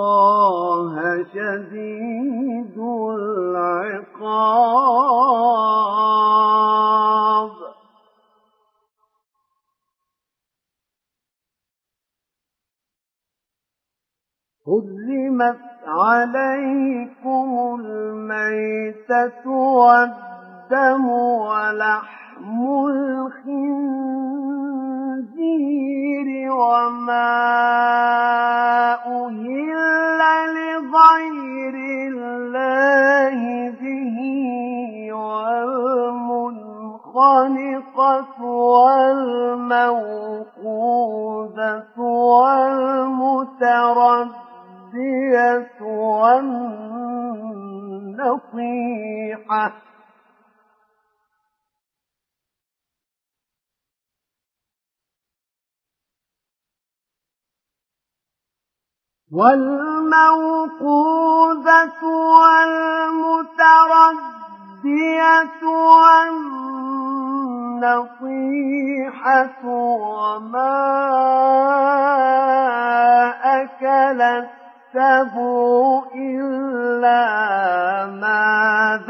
الله شديد العقاب. هزمت عليكم الميتة والدم ولحم الخنزير. الخنزير وما أهل لغير الله به والمنخنقة والموقوذة والمتردية والنصيحة والموقوذة والمتردية والنصيحة وما أكل السبع إلا ما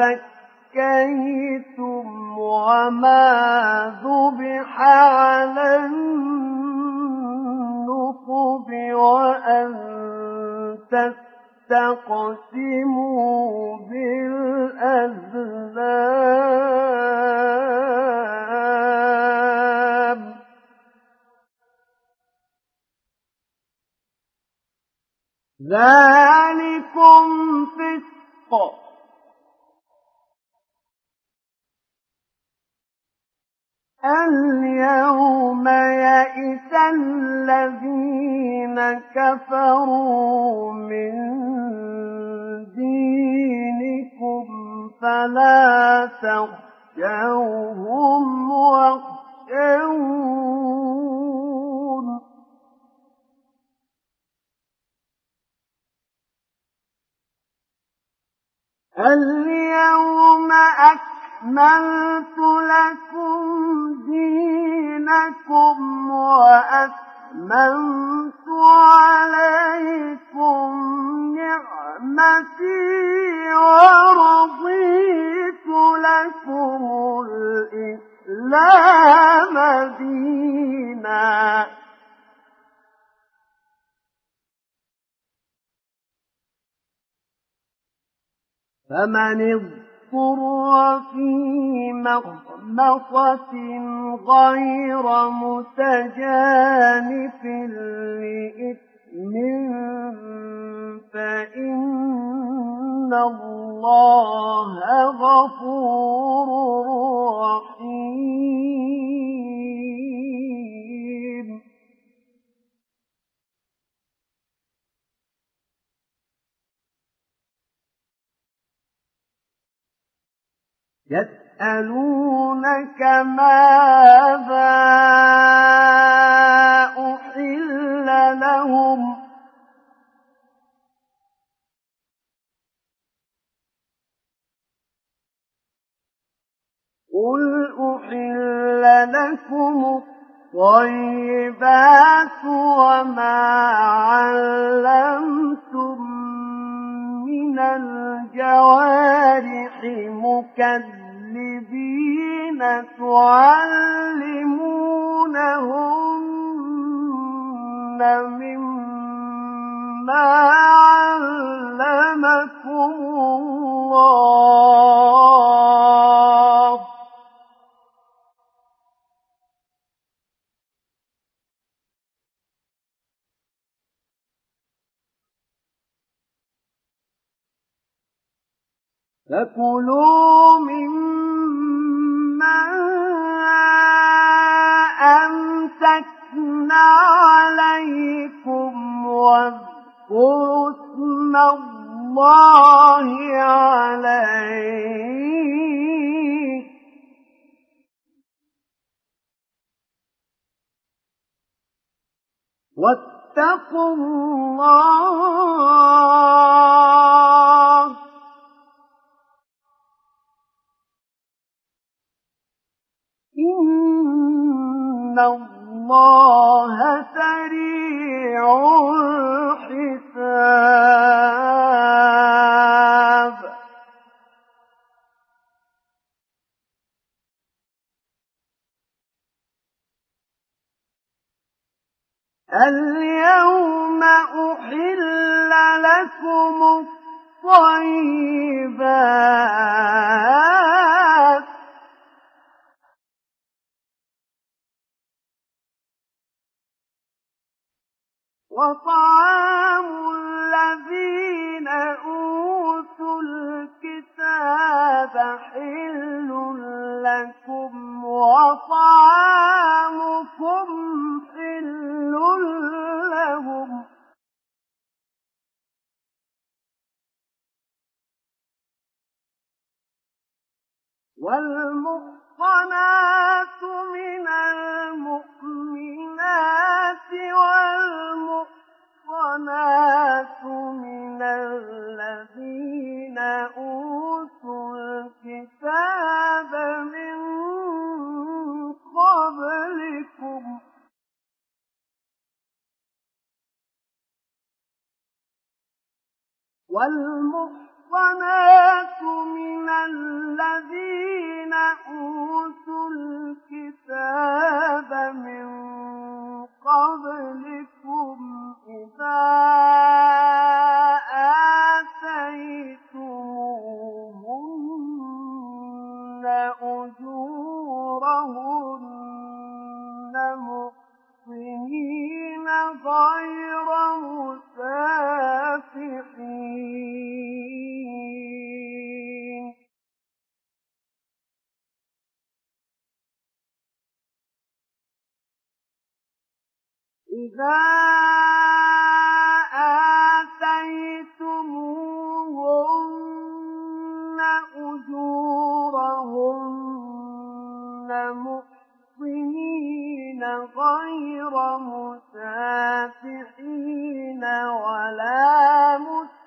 ذكيتم وما ذبح على النصب وأن تستقسموا بالأزلام. ذلكم فسق. اليوم يئس الذين كفروا من دينكم فلا تخشوهم واخشون. اليوم أكبر أكملت لكم دينكم وأتممت عليكم نعمتي ورضيت لكم الإسلام دينا. فمن في مخمصة غير متجانف لإثم فإن الله غفور رحيم يسألونك ماذا أحل لهم قل أحل لكم الطيبات وما علمتم من الجوارح مكذبين تعلمونهن مما علمكم الله. فكلوا مما أمسكنا عليكم واذكروا اسم الله عليه واتقوا الله إن الله سريع الحساب اليوم أحل لكم الطيبات وطعام الذين أوتوا الكتاب حل لكم وطعامكم حل لهم. والقانات من المؤمنات والمحصنات من الذين أوتوا الكتاب من قبلكم والمحصنات من الذين أوتوا الكتاب من قبلكم إذا آتيتموهن أجورهن محصنين غير إذا آتيتموهن أجورهن محصنين غير مسافحين ولا متخذي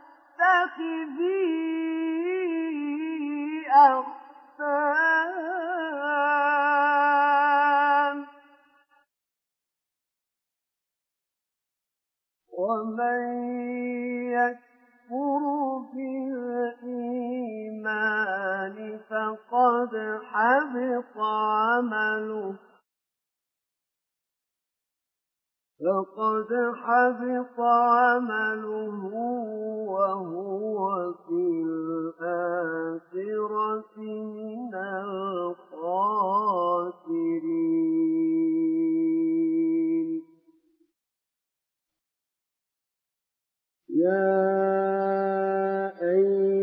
أخسان ومن يكفر بالإيمان فقد حبط عمله. فقد حبط عمله وهو في الآخرة من الخاسرين. يا أيها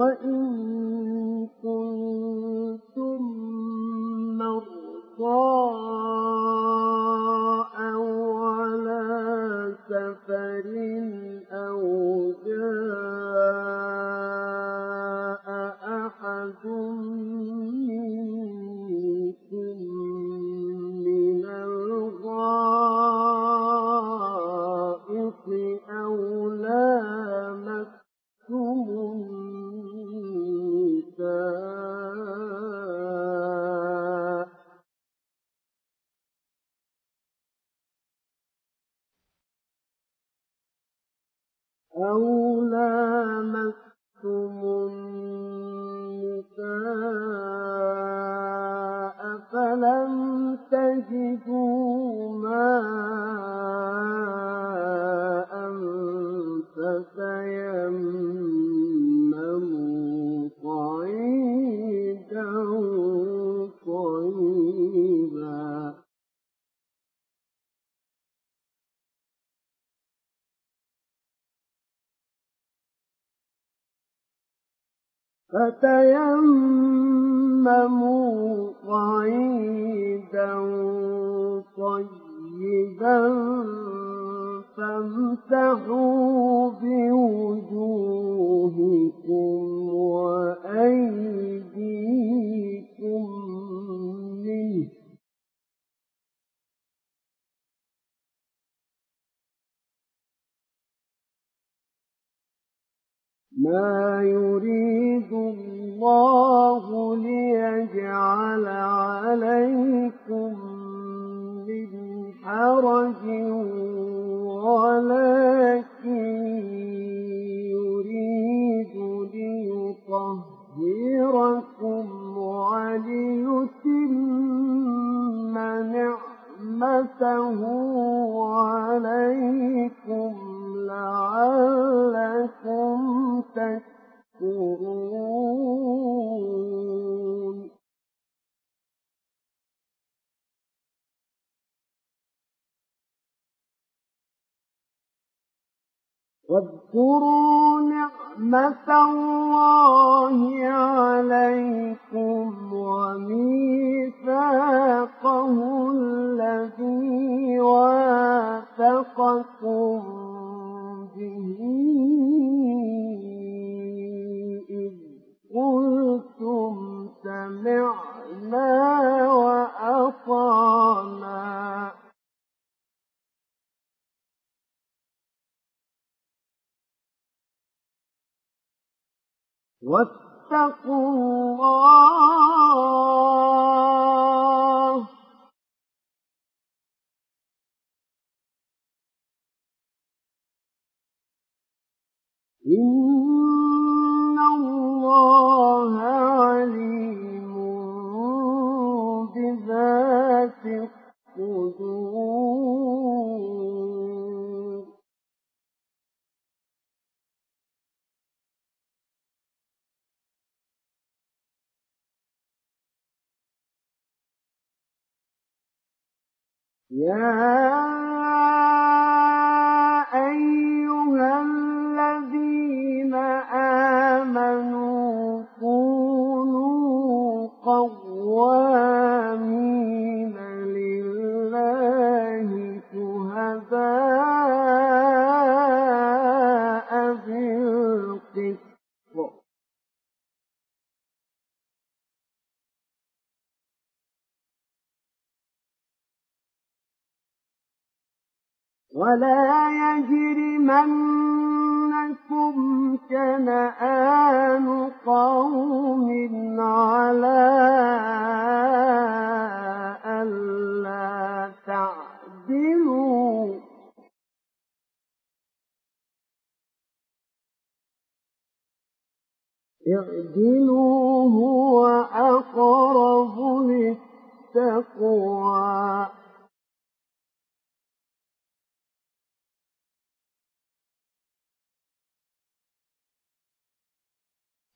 وإن ما واذكروا نعمة الله عليكم وميثاقه الذي واثقكم واتقوا الله يا ولا يجرمنكم شنآن قوم على ألا تعدلوا. اعدلوا هو أقرب للتقوى.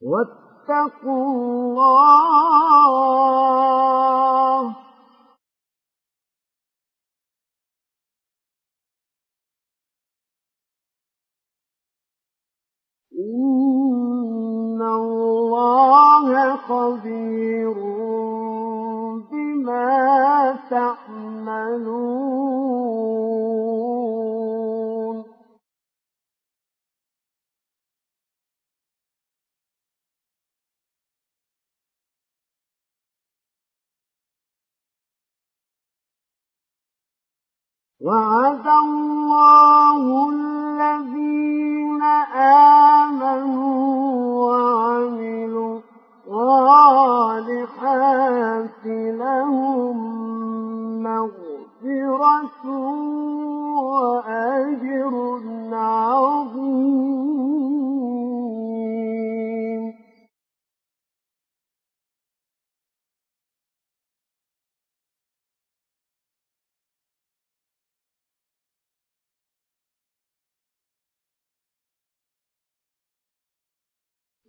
واتقوا الله. إن الله خبير بما تعملون. وعد الله الذين آمنوا وعملوا الصالحات لهم مغفرة وأجر عظيم.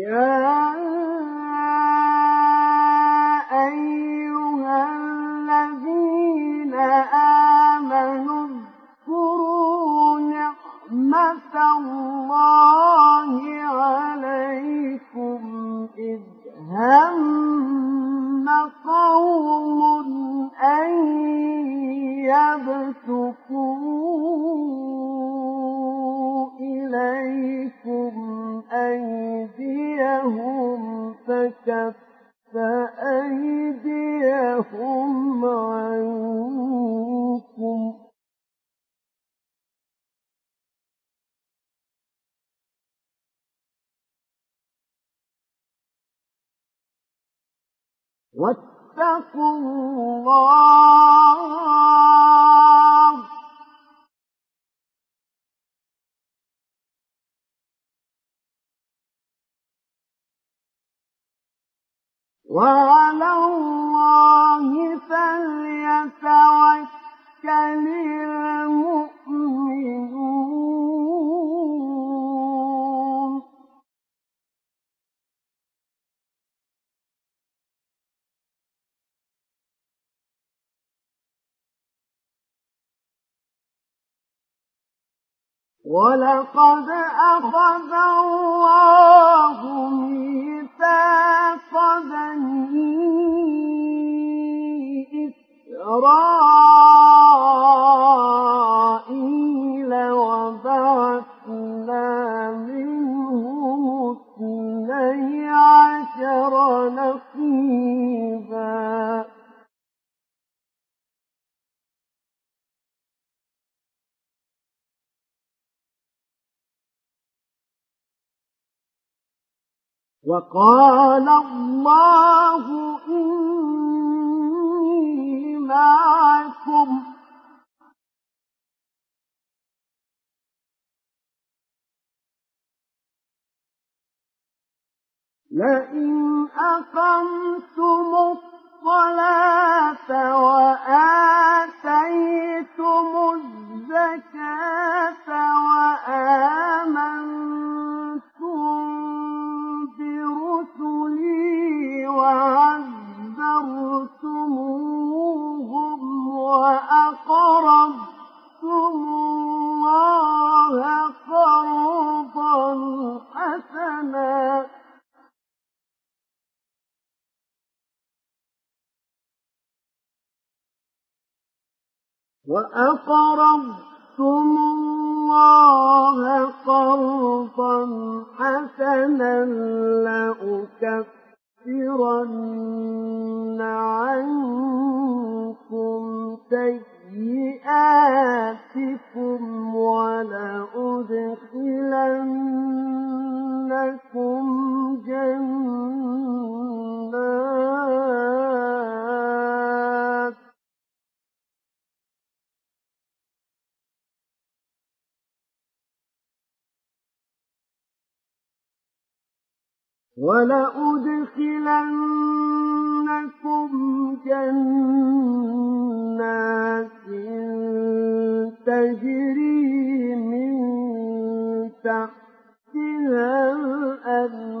يا أيها الذين آمنوا اذكروا نعمة الله عليكم إذ هم قوم أن يبتكون إليكم أيديهم فكف أيديهم عنكم. واتقوا الله. وعلى الله فليتوكل المؤمنون. ولقد أخذ الله ميثاق بني إسرائيل وبعثنا منهم اثني عشر نقيبا وقال الله إني معكم. لئن أقمتم الصلاة وآتيتم الزكاة وآمنتم برسلي وعذرتموهم وأقرضتم الله قرضا حسنا. وأقرضتم الله قرضا حسنا لأكفرن عنكم سيئاتكم ولأدخلنكم جنات ولأدخلنكم جنات تجري من تحتها الأنهار.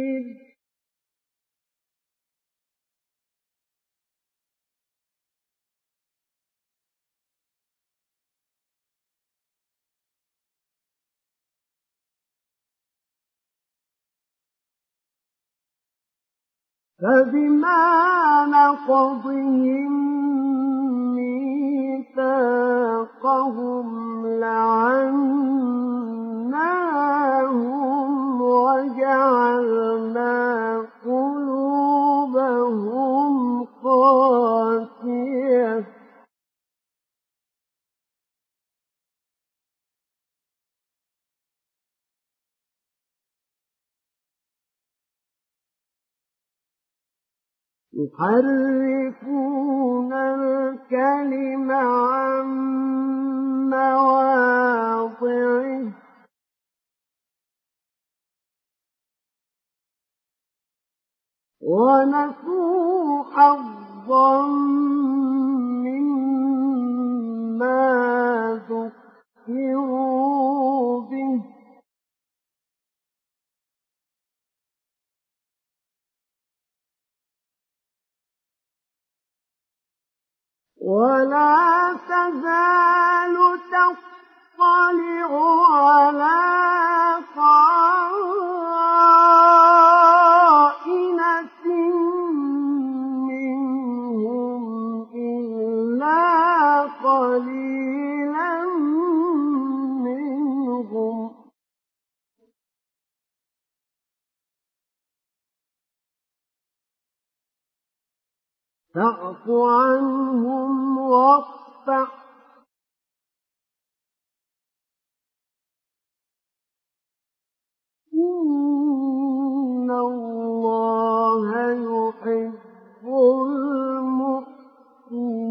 فبما نقضهم ميثاقهم لعناهم وجعلنا قلوبهم قاسية يحرفون الكلم عن مواضعه. ونسوا حظا مما ذكروا به. ولا تزال تطلع على فاعف عنهم واصفح. إن الله يحب المحسنين.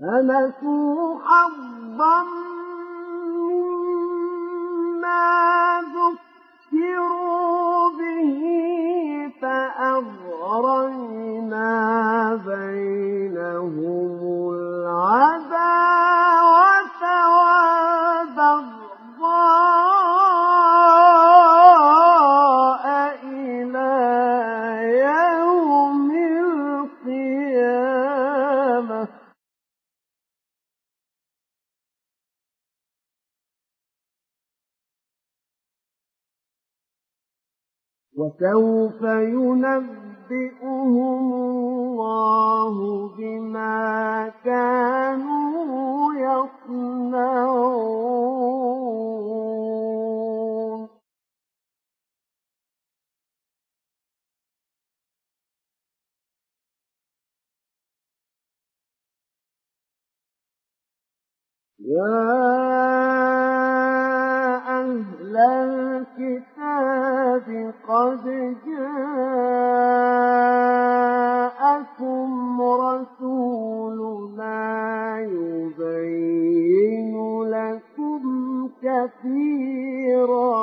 فنسوا حظا مما ذكروا به فأغرينا بينهم العداوة وسوف ينبئهم الله بما كانوا يصنعون. يا أهل الكتاب قد جاءكم رسولنا يبين لكم كثيرا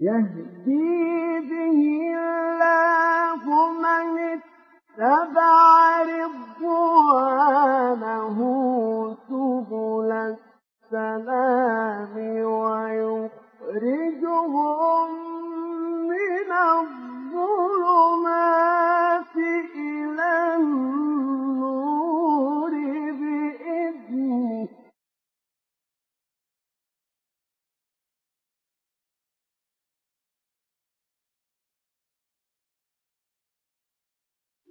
يهدي به الله من اتبع رضوانه سبل السلام ويخرجهم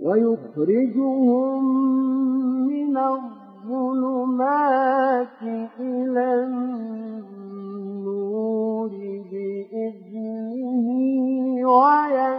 ويخرجهم من الظلمات إلى النور بإذنه ويهديهم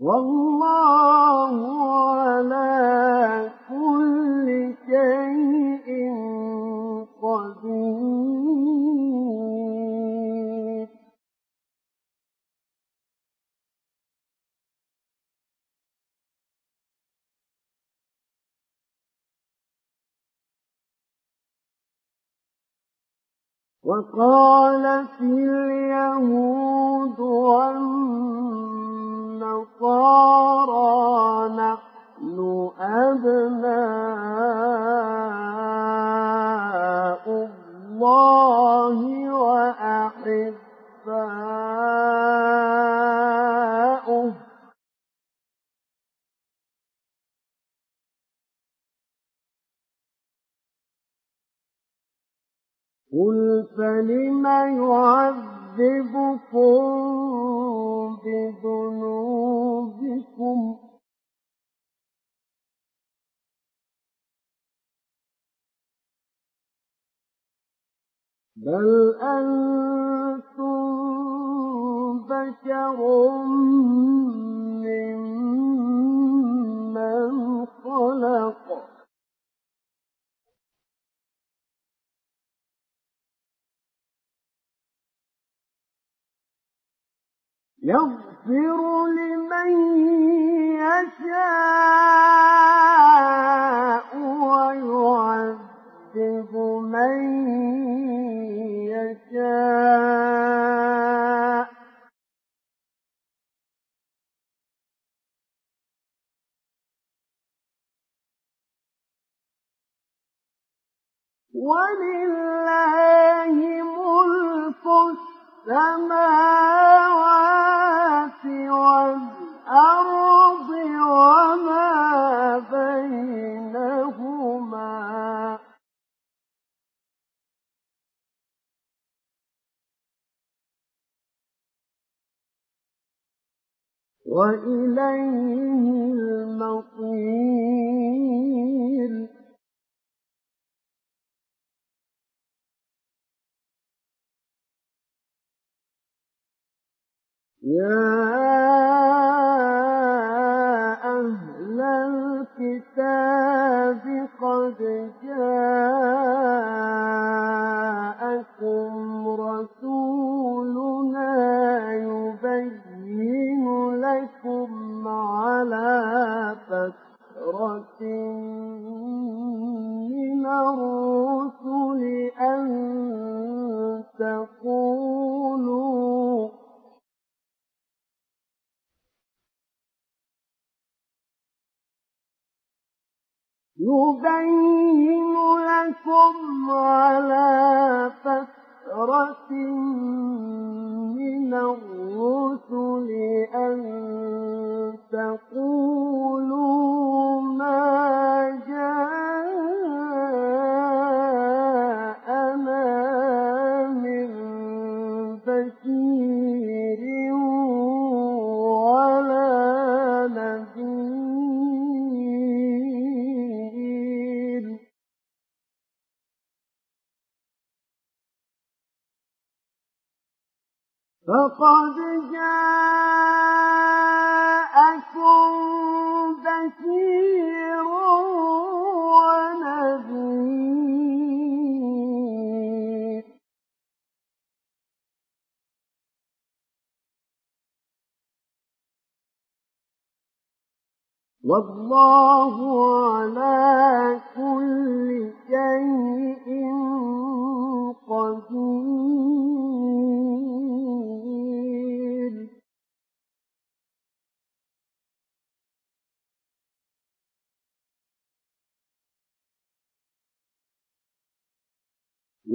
والله على كل شيء قدير. وقالت اليهود والنصارى نحن أبناء الله وأحباؤه. قل فلم يعذبكم بذنوبكم. بل أنتم بشر ممن خلق. يغفر لمن يشاء ويعذب من يشاء ولله ملك السماوات وإليه المصير. يا بشير ونذير. والله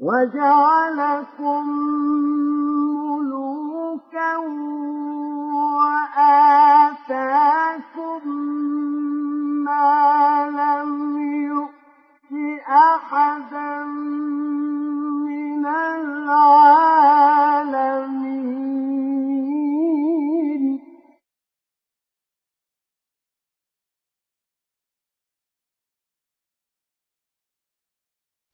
وجعلكم ملوكا وآتاكم ما لم يؤت أحدا من العالمين.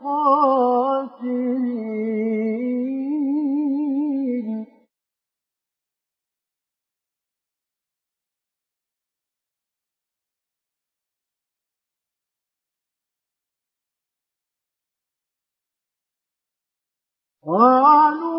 خاسرين قالوا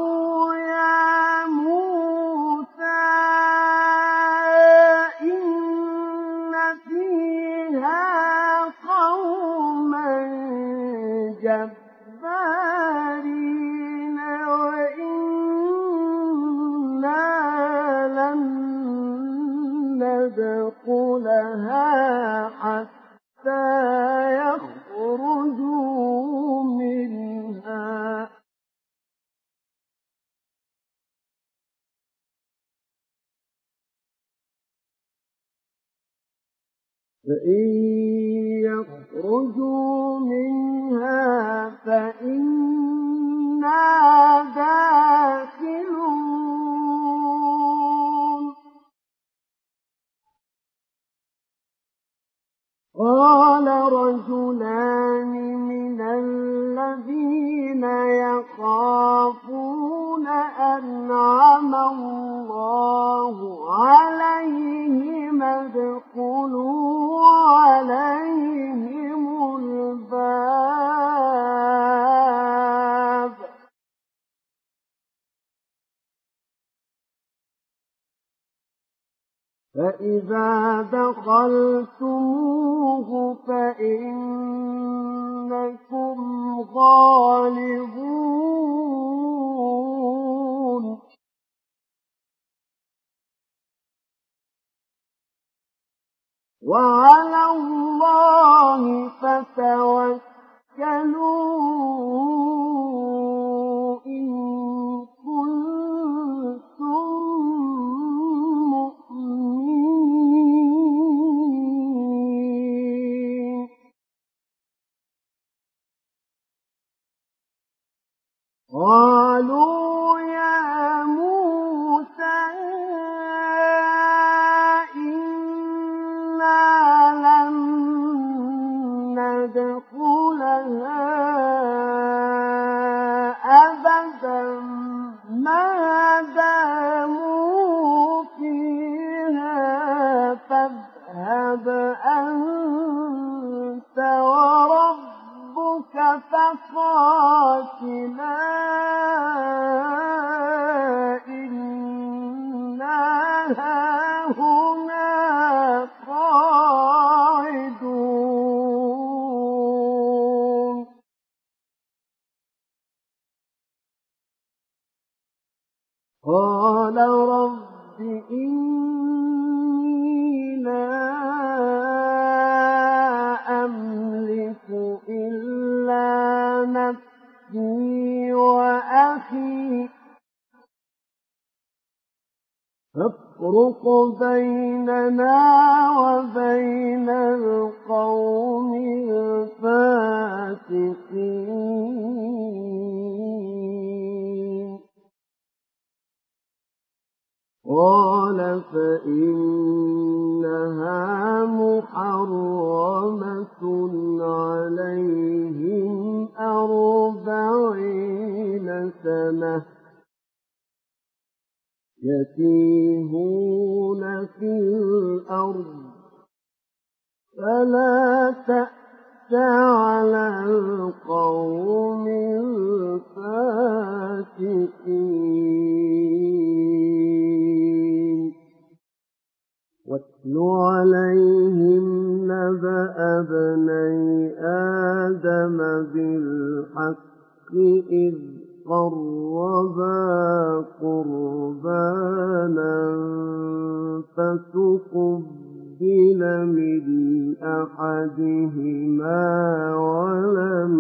أحدهما ولم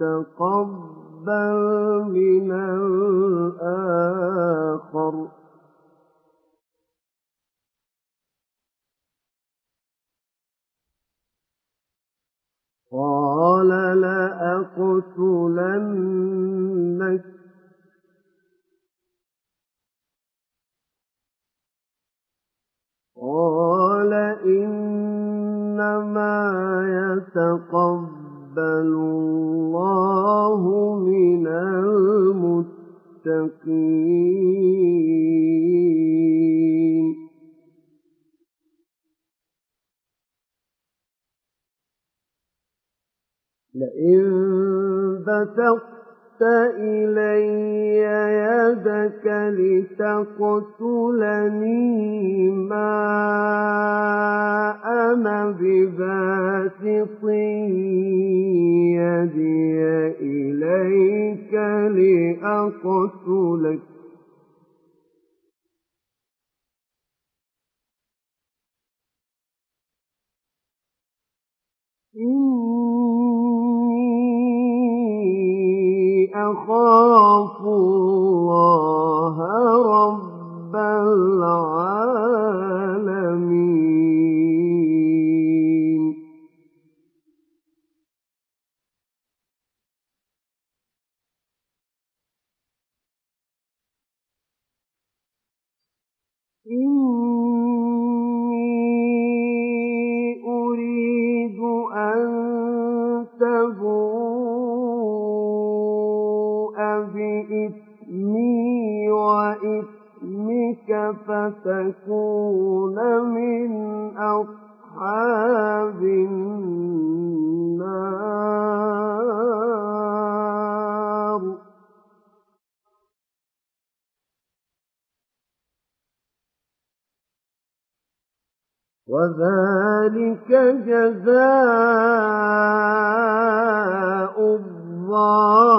يتقبل من الآخر قال لأقتلنك قال إنما يتقبل الله من المتقين لئن بسطت إلي يدك لتقتلني ما أنا بباسط يدي إليك لأقتلك. إني أخاف الله رب العالمين. إني أريد أن تبوء وإثمك فتكون من أصحاب النار. وذلك جزاء الظالمين.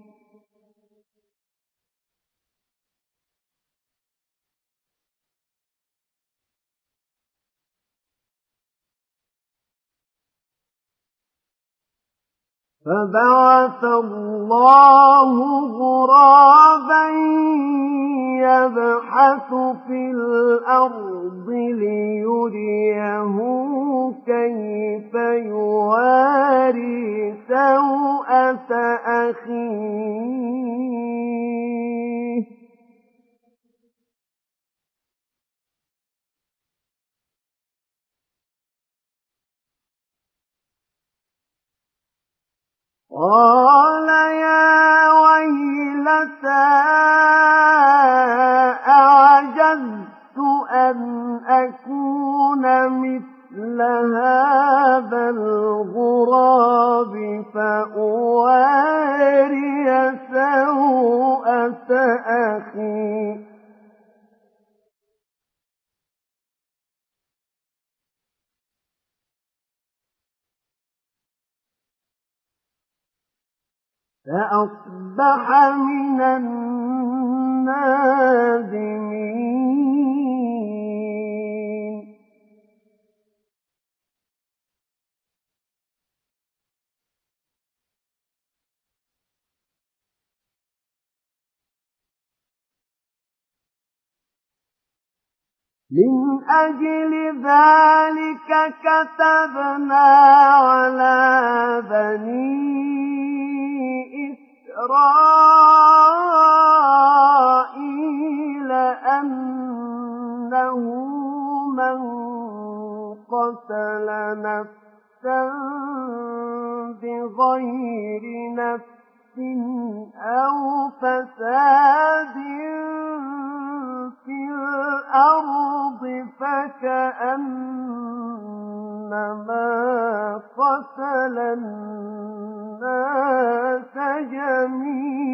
فبعث الله غرابا يبحث في الأرض ليريه كيف يواري سوءة أخيه. قال يا ويلتى أعجزت أن أكون مثل هذا الغراب فأواري سوءة أخي. فأصبح من النادمين. من أجل ذلك كتبنا على بني إسرائيل أنه من قتل نفسا بغير نفس أو فساد في الأرض فكأنما قتل الناس جميعا.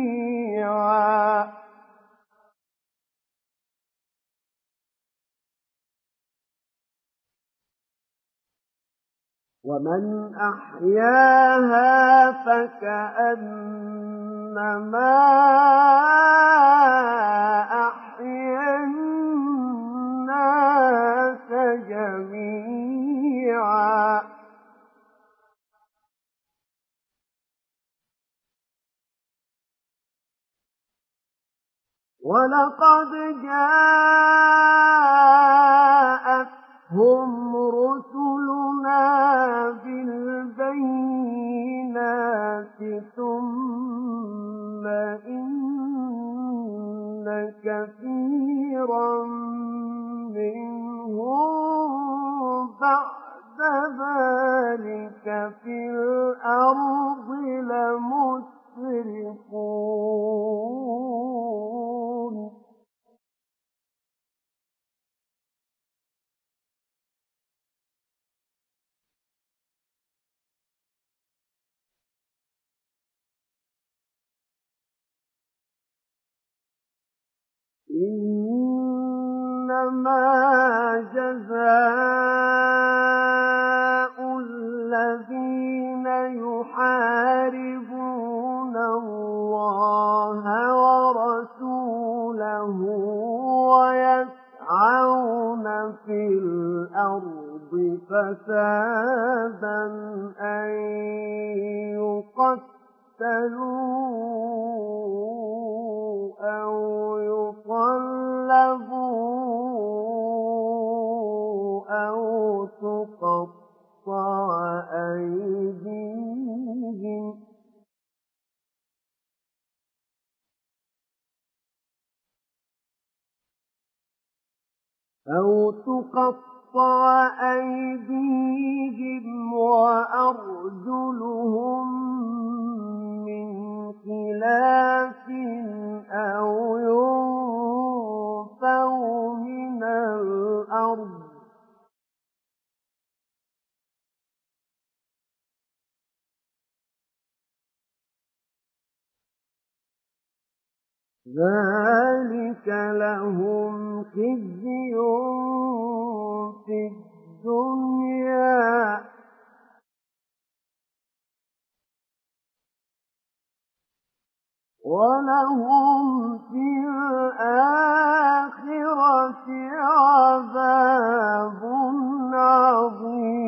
ومن أحياها فكأنما أحيا الناس جميعا. ولقد جاءتهم رسلنا بالبينات ثم إن كثيرا منهم بعد ذلك في الأرض لمسرفون. إنما جزاء الذين يحاربون الله ورسوله ويسعون في الأرض فسادا أن يقتلوا أو يصلبوا أو تقطع أو تقطع أيديهم وأرجلهم من خلاف أو ينفوا من الأرض. ذلك لهم خزي في الدنيا. ولهم في الآخرة عذاب عظيم.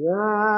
يا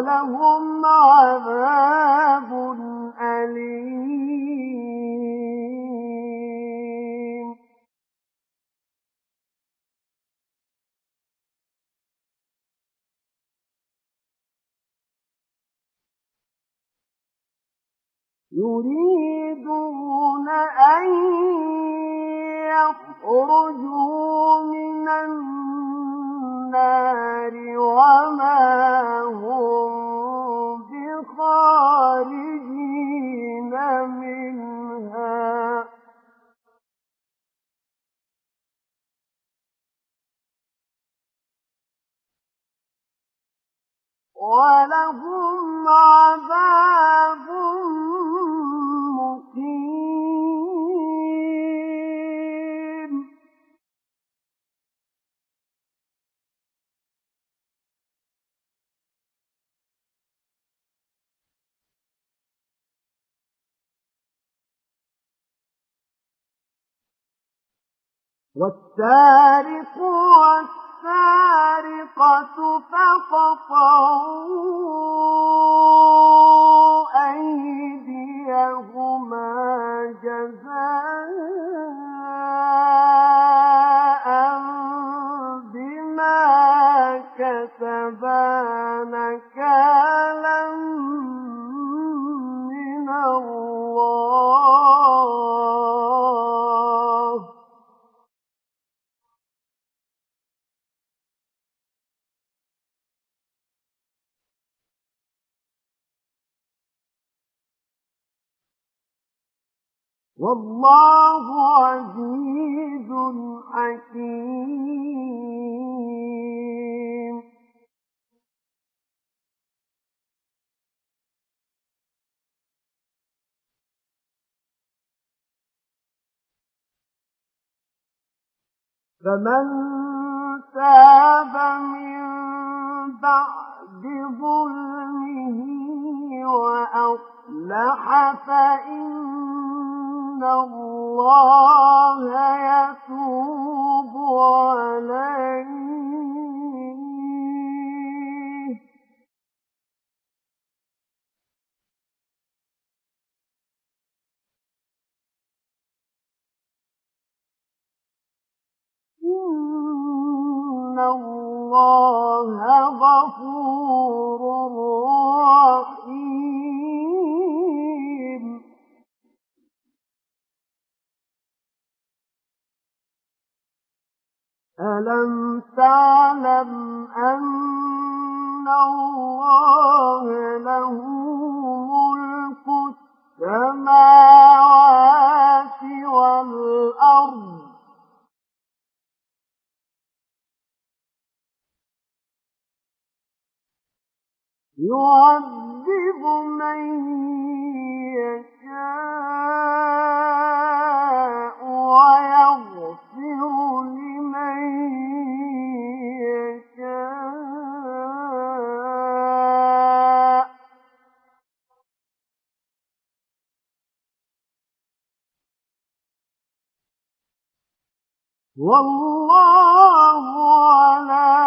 ولهم عذاب أليم. يريدون أن يخرجوا من النار وما ولهم عذاب مقيم. والسارق والسارقة فاقطعوا أيديهما جزاء والله عزيز حكيم. فمن تاب من بعد ظلمه وأصلح فإن الله يتوب عليه. إن الله غفور رحيم. ألم تعلم أن الله له ملك السماوات والأرض يعذب من يشاء ويغفر لمن والله على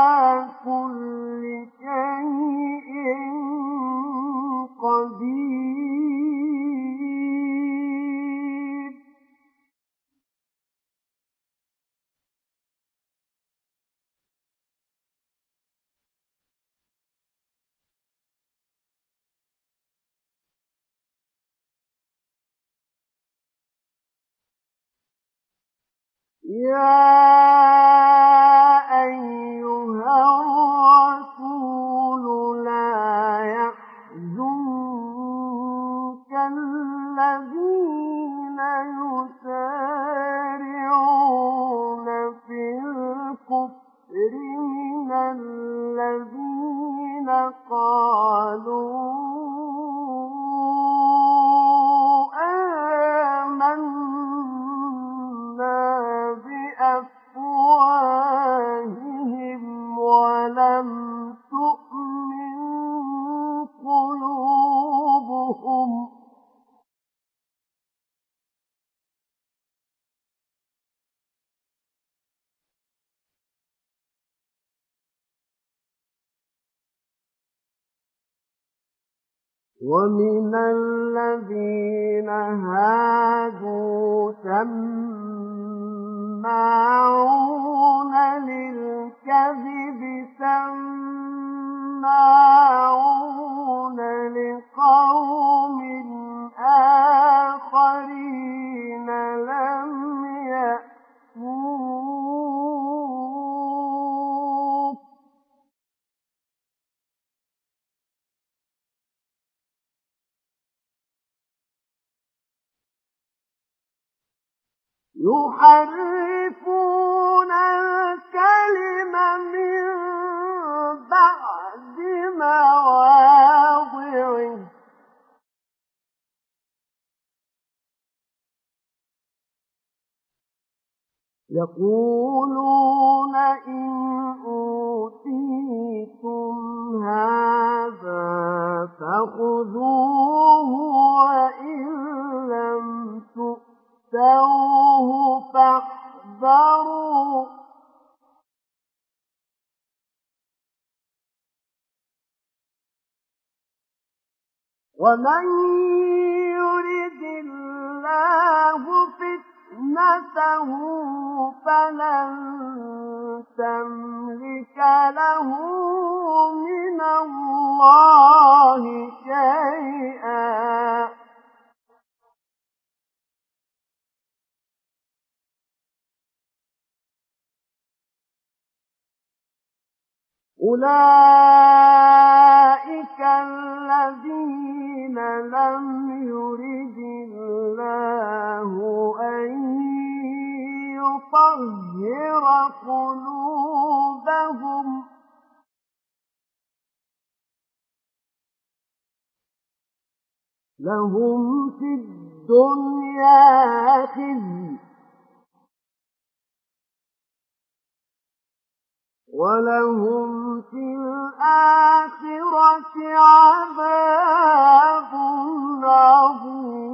يا أيها ومن يرد الله فتنته فلن تملك له من الله شيئا. أولئك الذين لم يرد الله أن يطهر قلوبهم. لهم في الدنيا خزي. ولهم في الآخرة عذاب عظيم.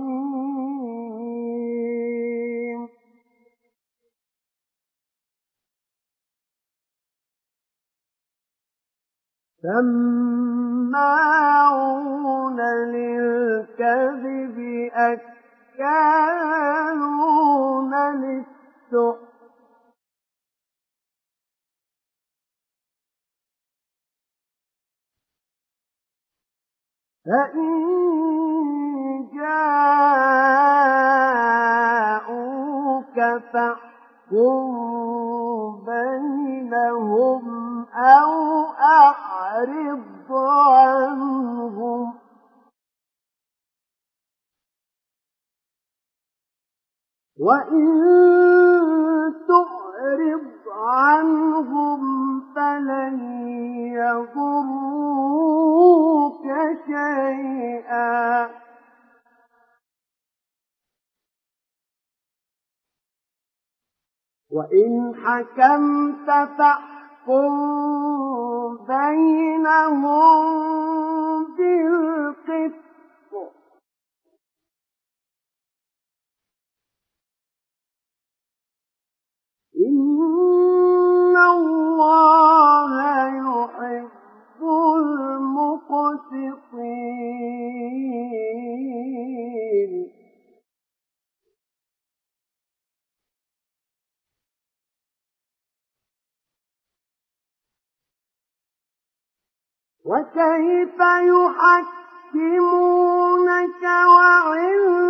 سماعون للكذب أكالون للسحت فإن بينهم أو أعرض عنهم وإن تعرض عنهم فلن يضروك شيئا وإن حكمت فاحكم بينهم بالقسط إن الله يحب وكيف يحكمونك وعندهم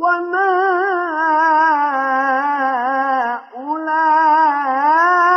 وما أولئك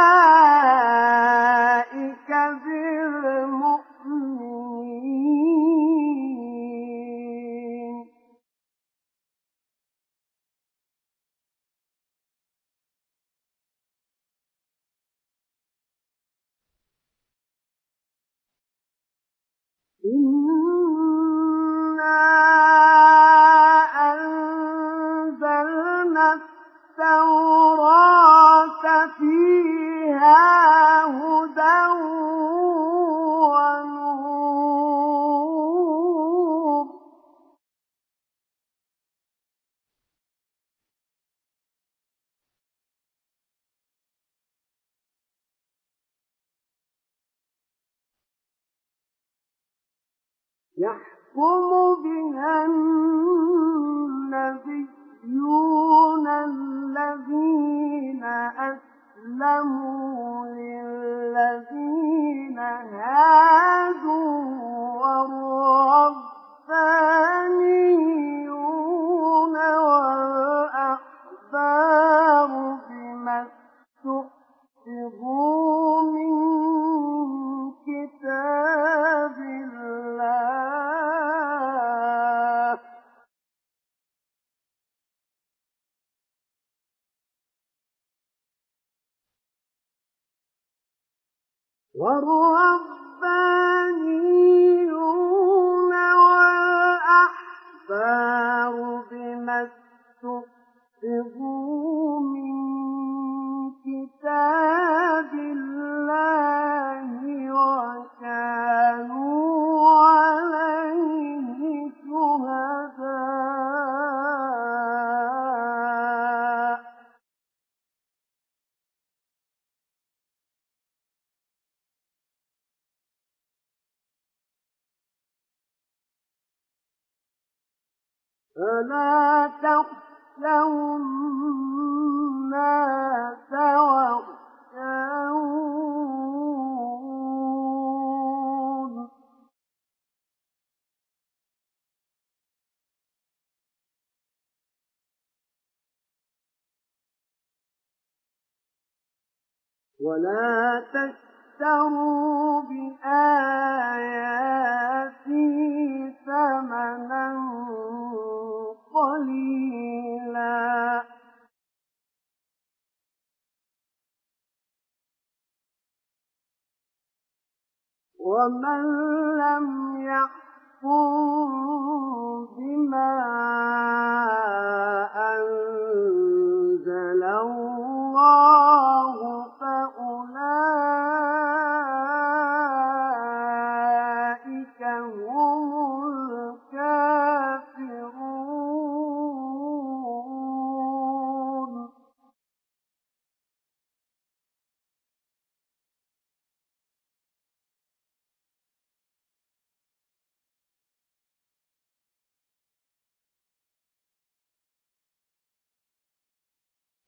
يحكم بها النبيون الذين أسلموا للذين هادوا والربانيون والربانيون واخشون ولا تشتروا بآياتي ومن لم يحكم بما أنزل الله فأولئك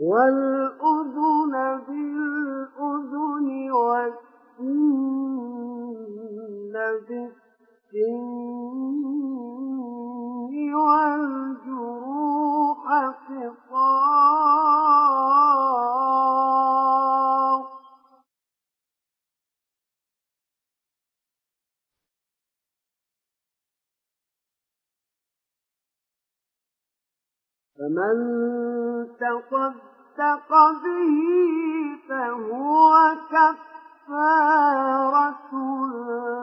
والأذن بالأذن والسن بالسن والجروح قصاص فمن تصدق به فهو كفارة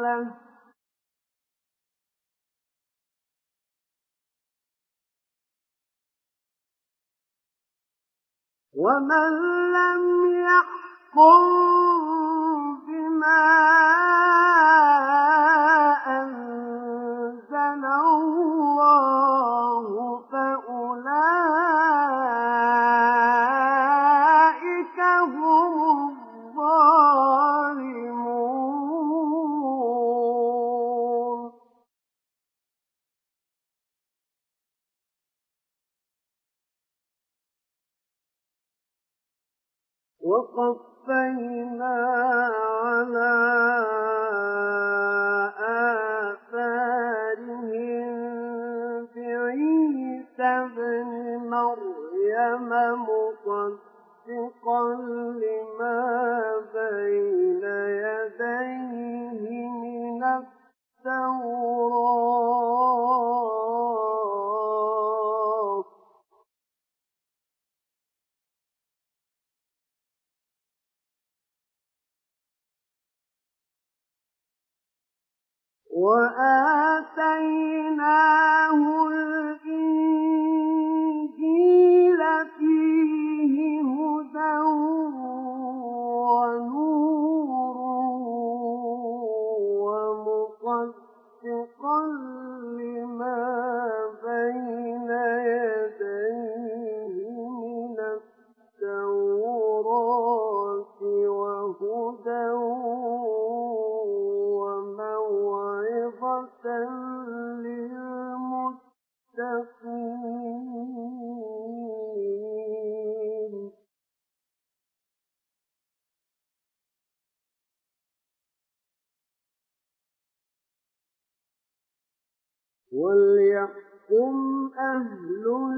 له. ومن لم يحكم بما وقفينا أهل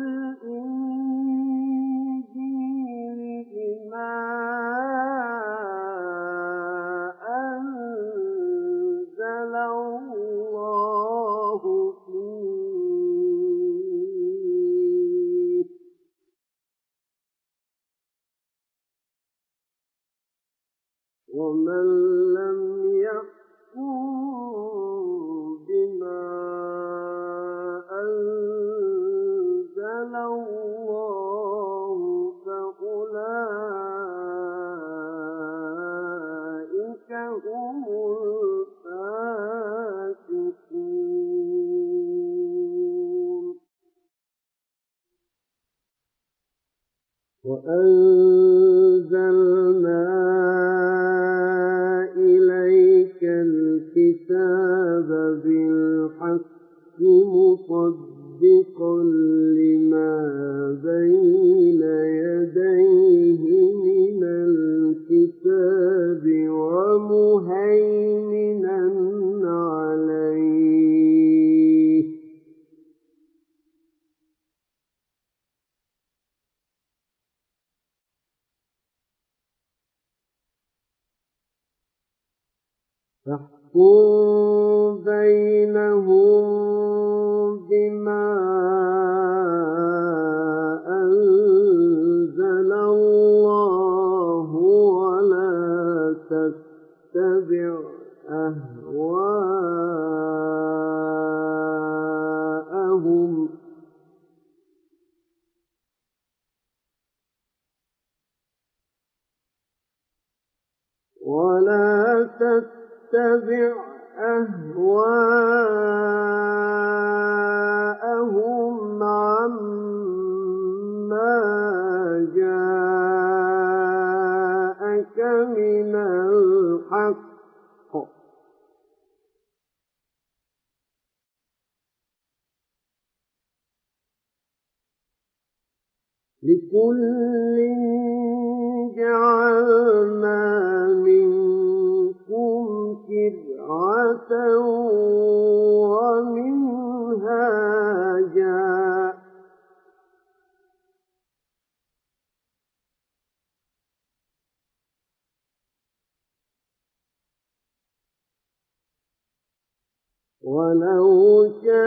ولو شاء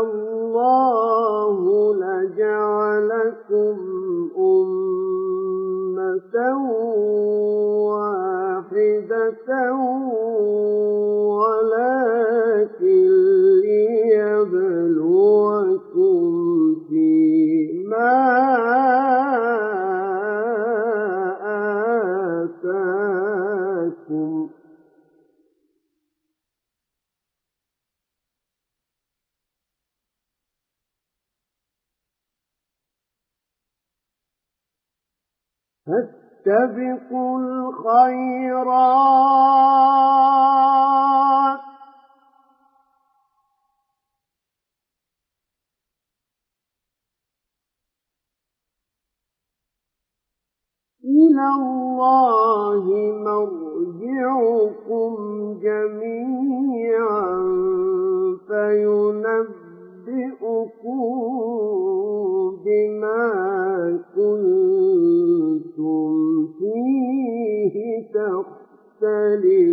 الله لجعلكم أمة واحدة فاستبقوا الخيرات. إلى الله مرجعكم جميعا فينبئكم بما كنتم فيه تختلفون.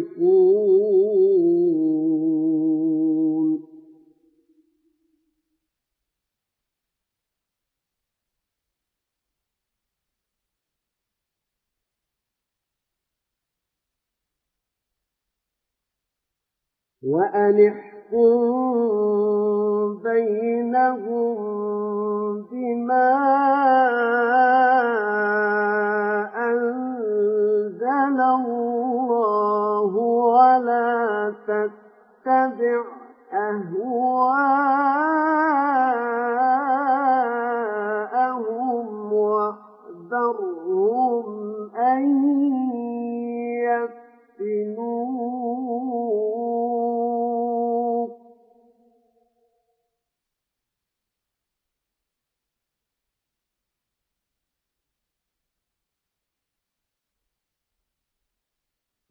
احكم بينهم بما أنزل الله ولا تتبع أهواءهم واحذرهم أن يفتنوك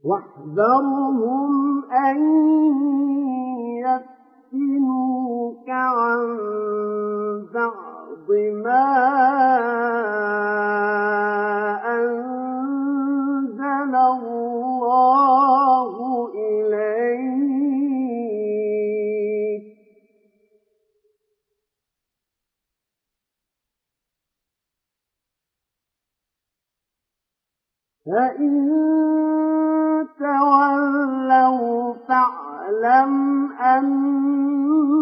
واحذرهم أن يفتنوك عن بعض ما أنزل الله إليك. فإن تولوا فاعلم أنما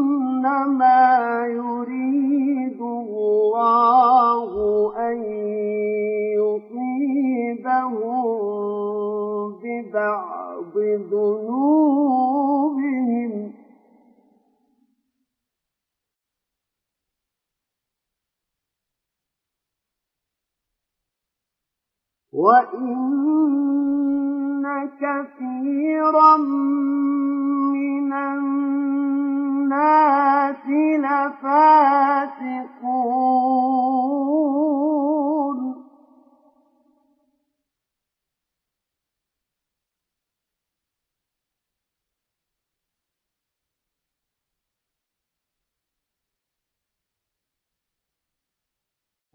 يريد الله أن يصيبهم ببعض ذنوبهم. وإن كثيرا من الناس لفاسقون.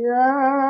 يا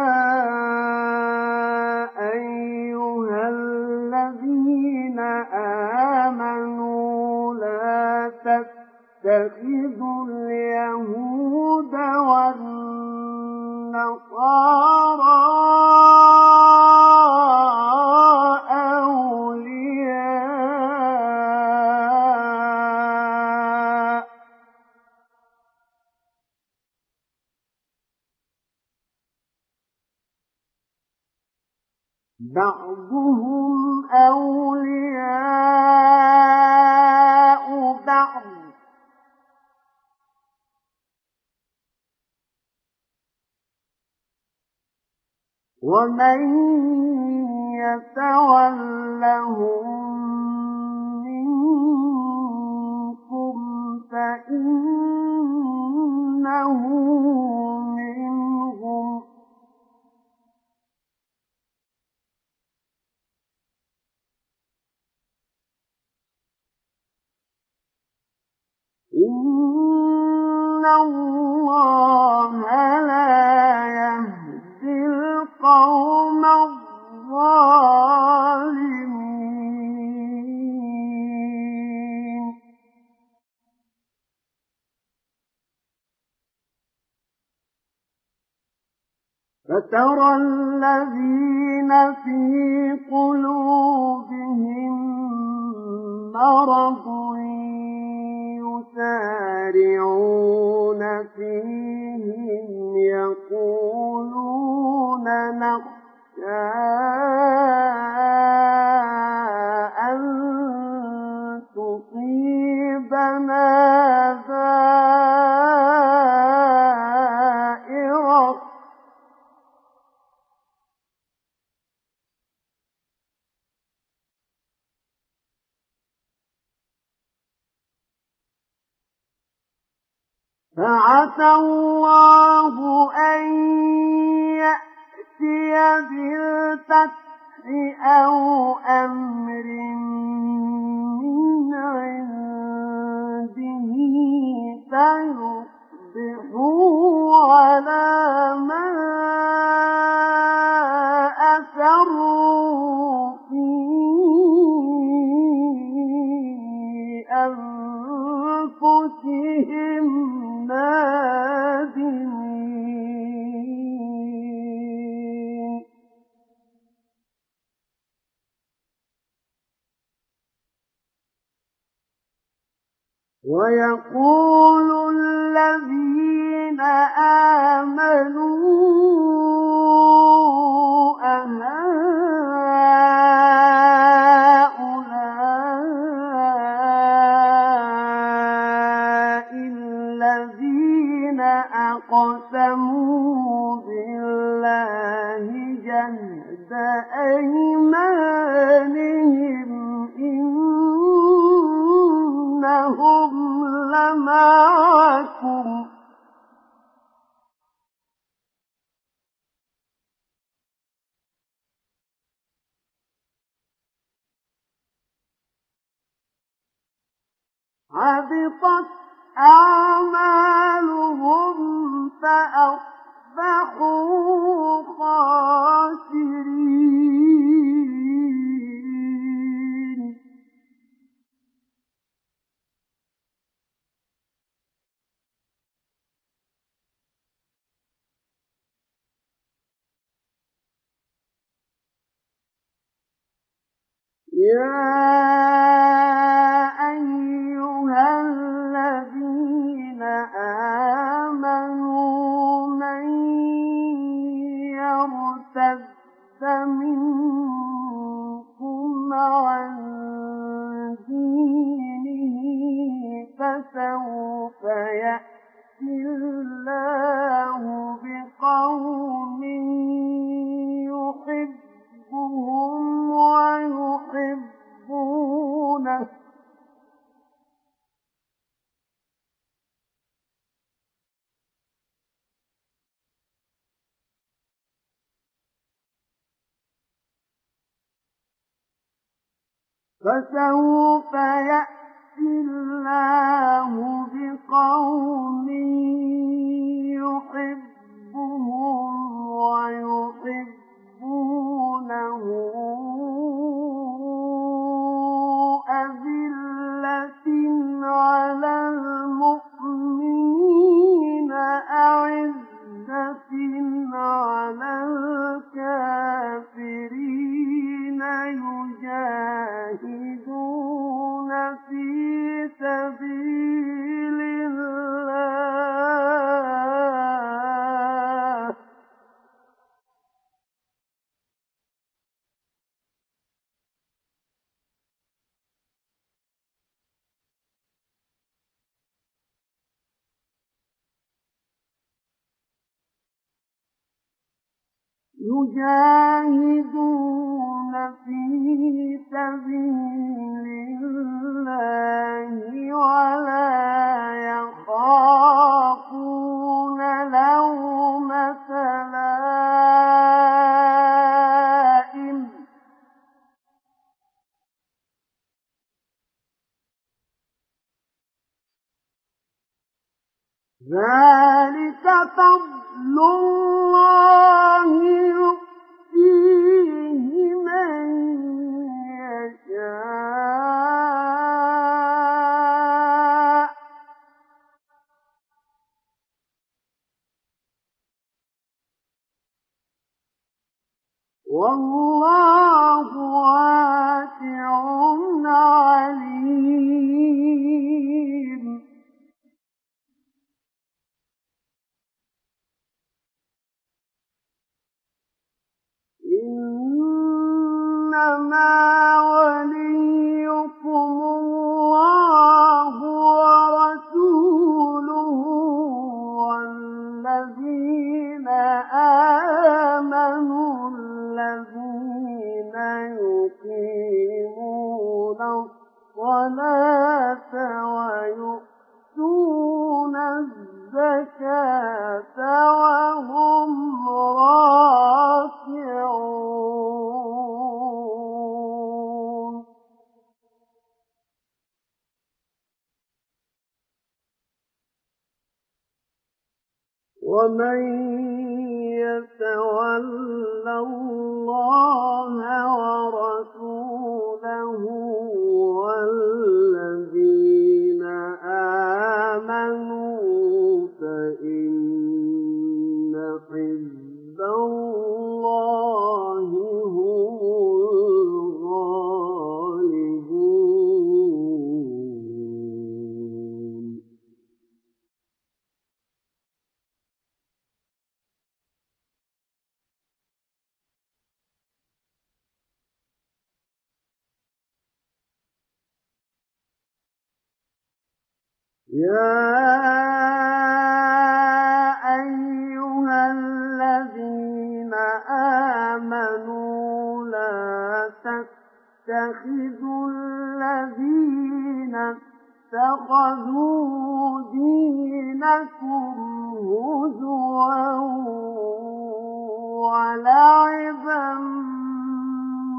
ولعبا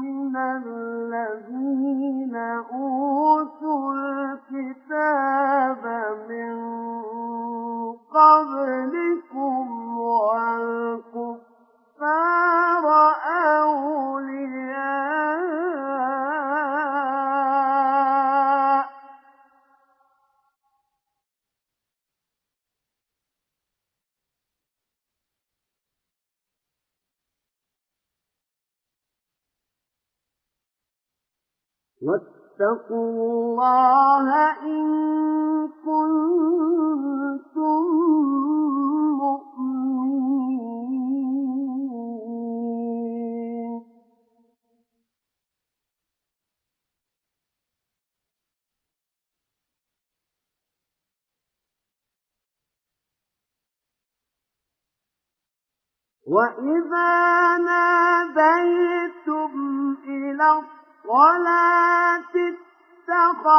من الذين أوتوا الكتاب من قبل واتقوا الله إن كنتم مؤمنين. وإذا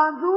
Rendez-vous.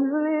قل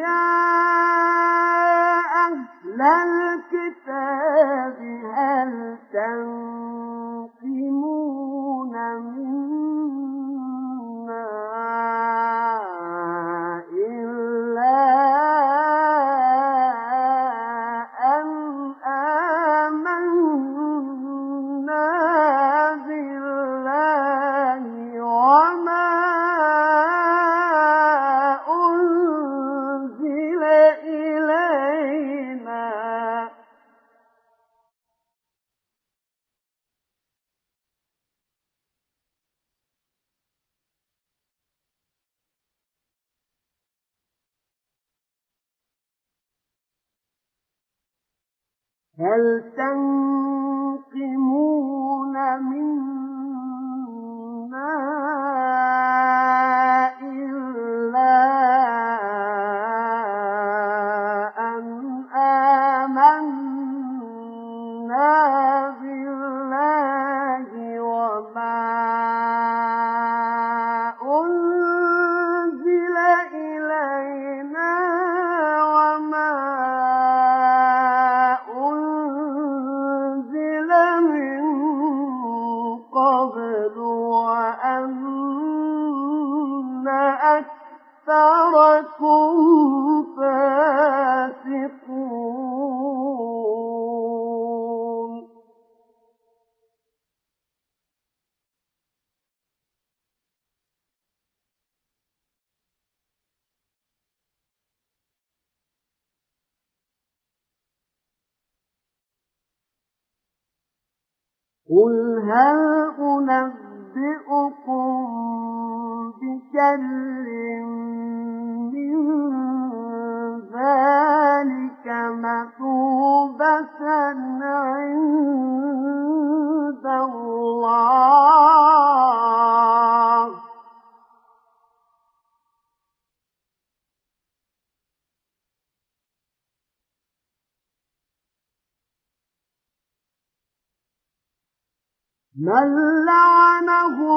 لعنه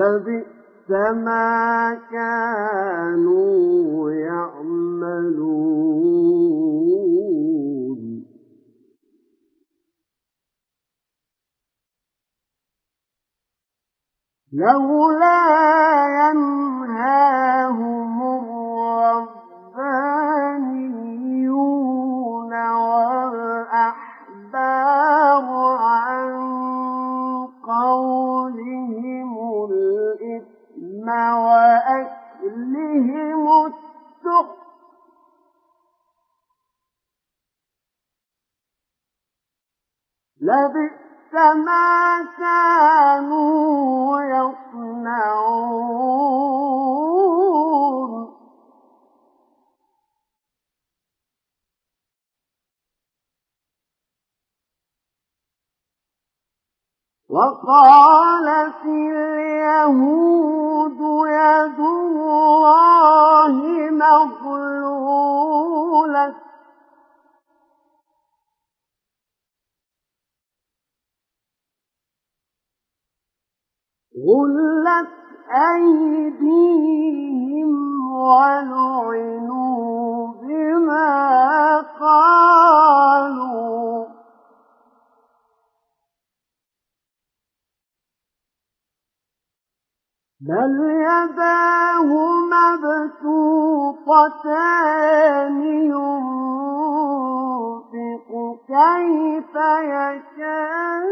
لبئس ما كانوا يعملون. لولا لبئس ما كانوا يصنعون. وقالت اليهود يد الله مغلولة غلت أيديهم ولعنوا بما قالوا. بل يداه مبسوطتان ينفق كيف يشاء.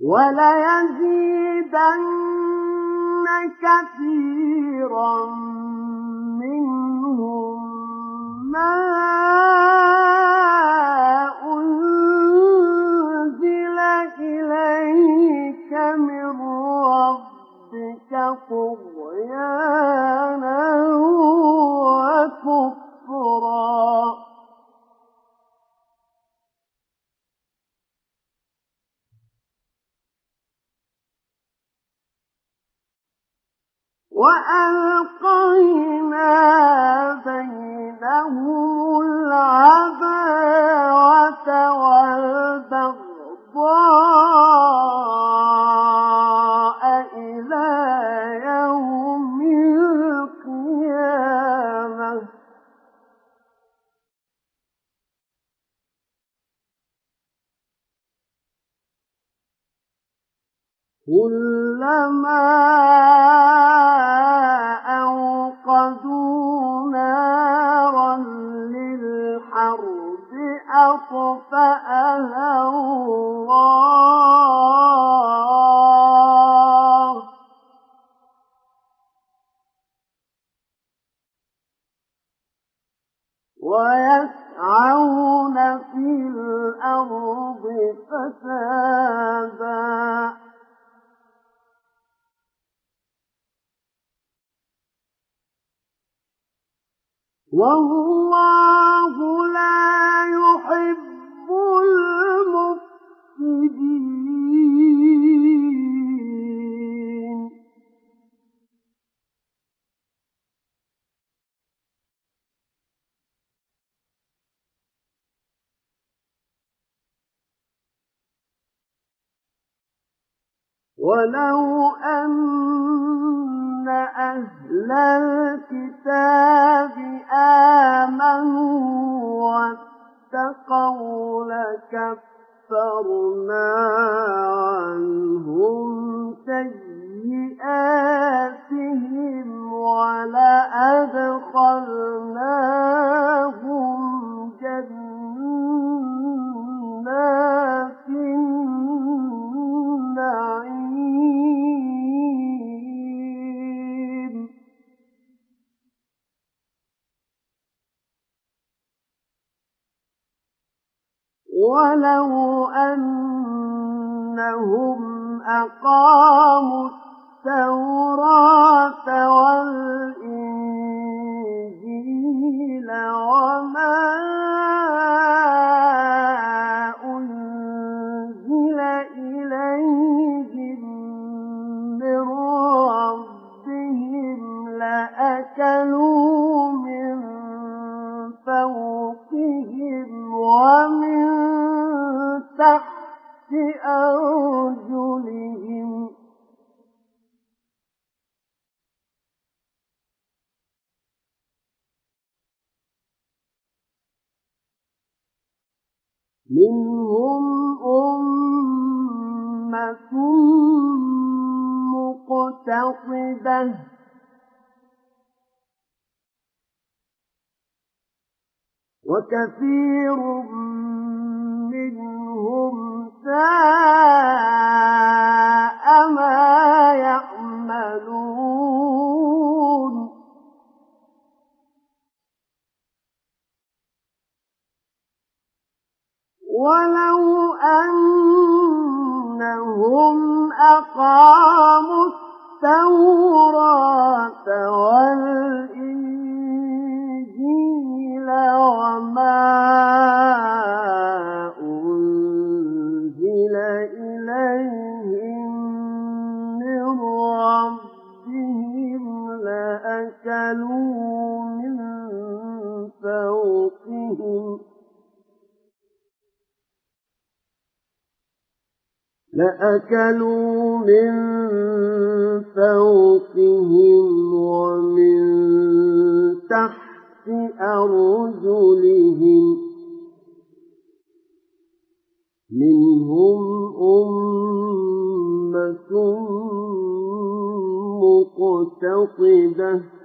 وليزيدن كثيرا. لأكلوا من فوقهم ومن تحت أرجلهم منهم أمة مقتصدة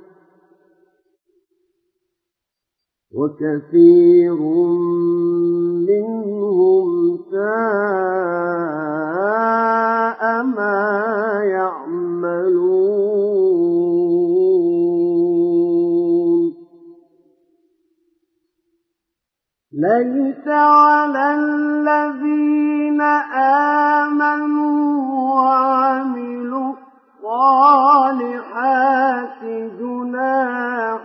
وكثير منهم ساء ما يعملون. ليس على الذين آمنوا وعملوا الصالحات جناح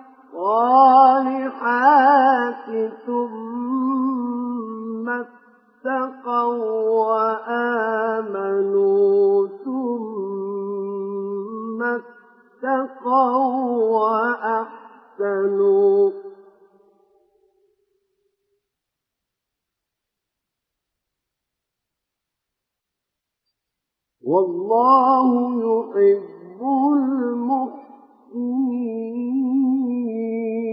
الصالحات ثم اتقوا وآمنوا ثم اتقوا وأحسنوا. والله يحب المحسنين.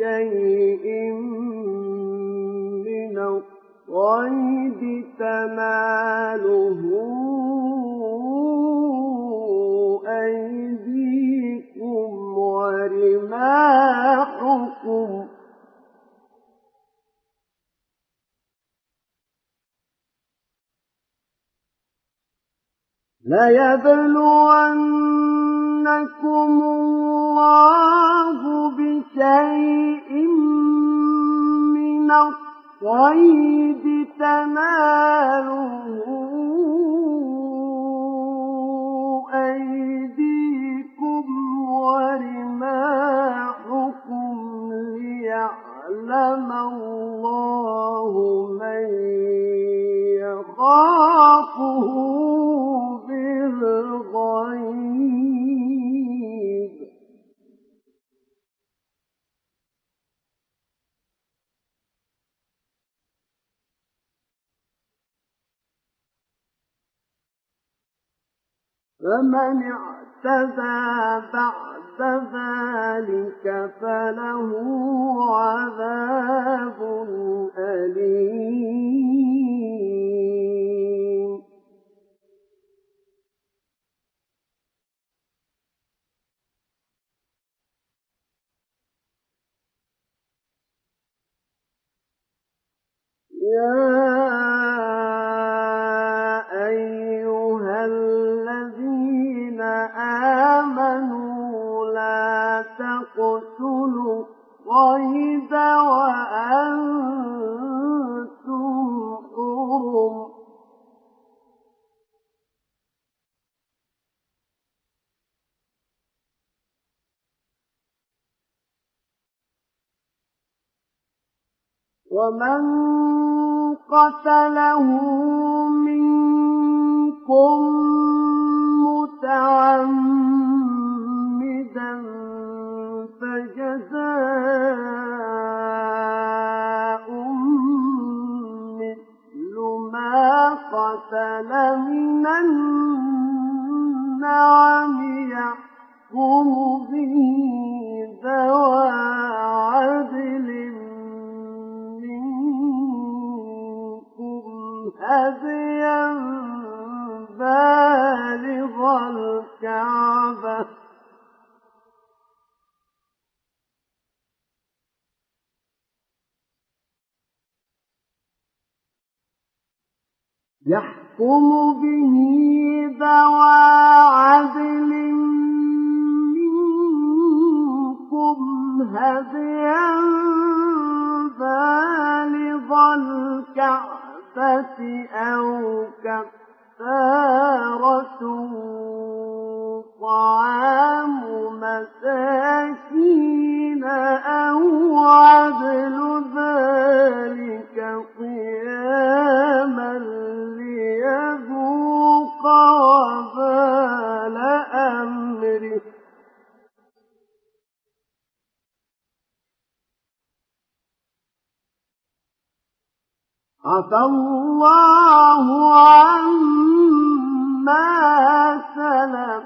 بشيء من الصيد تناله أيديكم ورماحكم ليبلونكم الله بشيء من الصيد تناله أيديكم ورماحكم ليعلم الله من يخافه بالغيب. فمن اعتدى بعد ذلك فله عذاب أليم. يا أيها آمنوا لا تقتلوا الصيد وأنتم حرم. ومن قتله منكم متعمدا فجزاء مثل ما قتل من النعم يحكم به ذوى عدل منكم هديا بالغ الكعبة يحكم به ذوى عدل منكم هديا بالغ الكعبة أو كفارة طعام مساكين أو عدل ذلك صياما ليذوق وبال أمره. عفى الله عما سلف.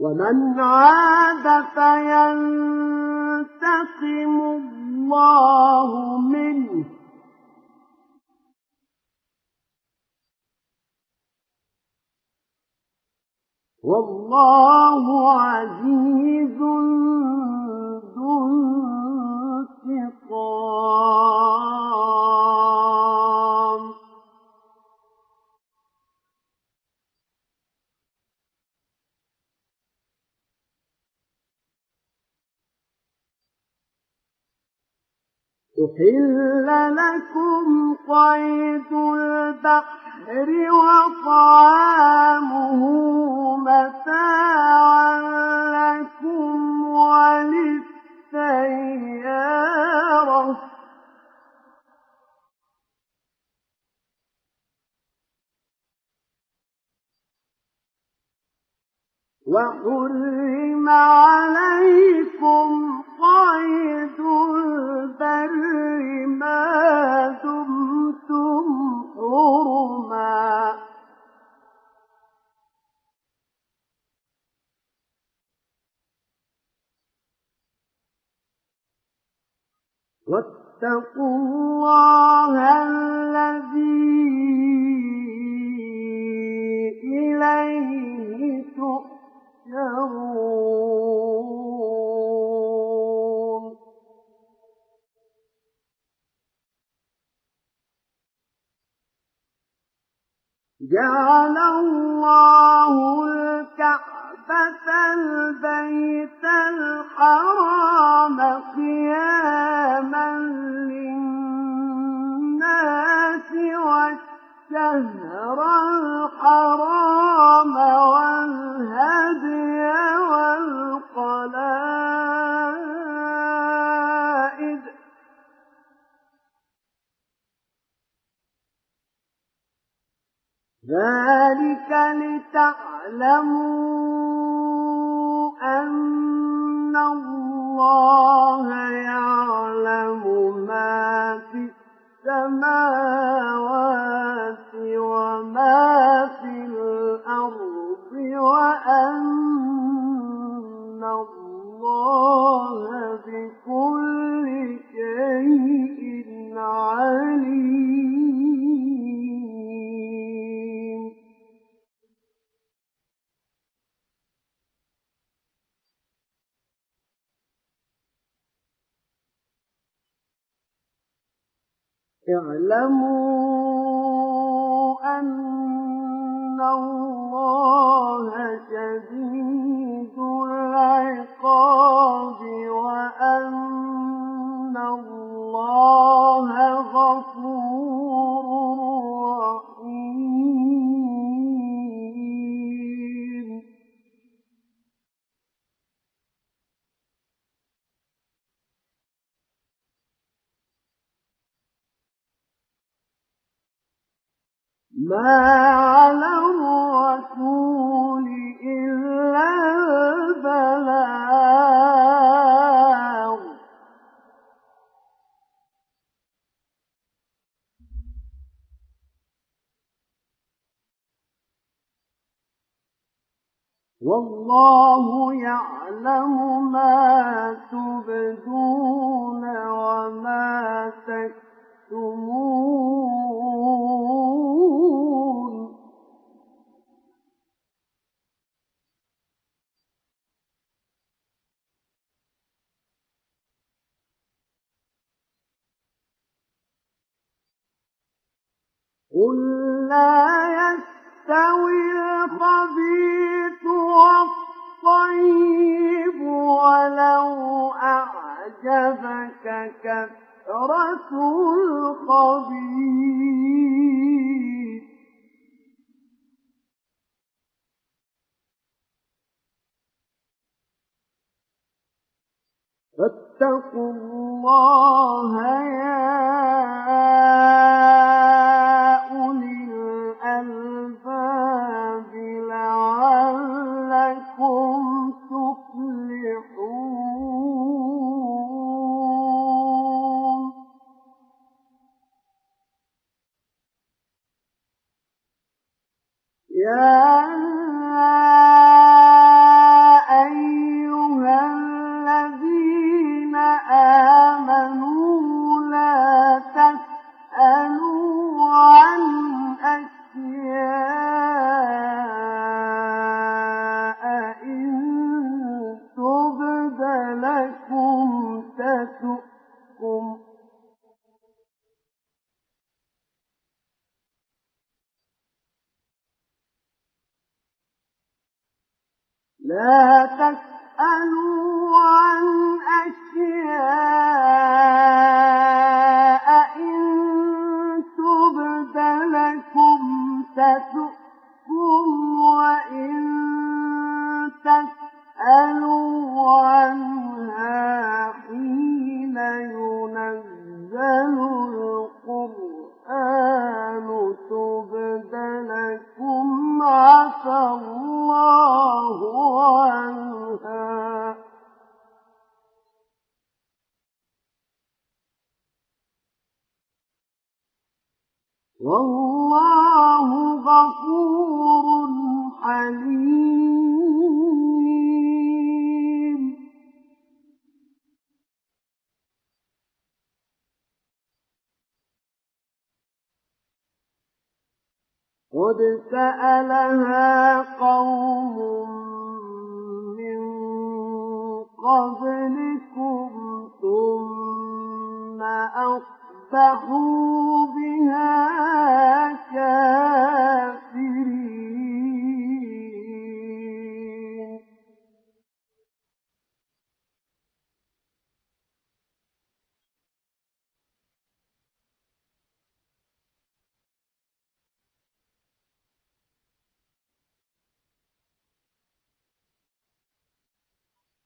ومن عاد فينتقم الله منه. والله عزيز ذو انتقام. أحل لكم صيد البحر وطعامه متاعا لكم وللسيارة. وحرم عليكم صيد البر ما دمتم حرما. واتقوا الله الذي إليه جعل الله الكعبة البيت الحرام قياما للناس والشهر الحرام والهدي والقلائد. ذلك لتعلموا أن الله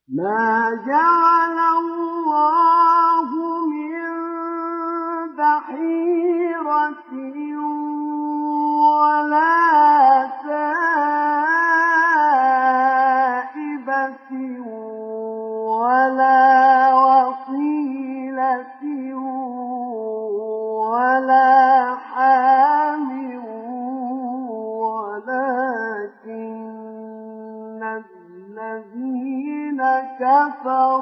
ما جعل كفروا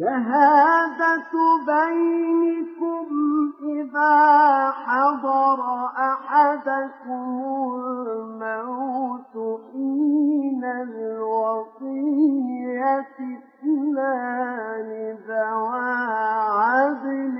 شهادة بينكم إذا حضر أحدكم الموت حين الوصية اثنان ذوى عدل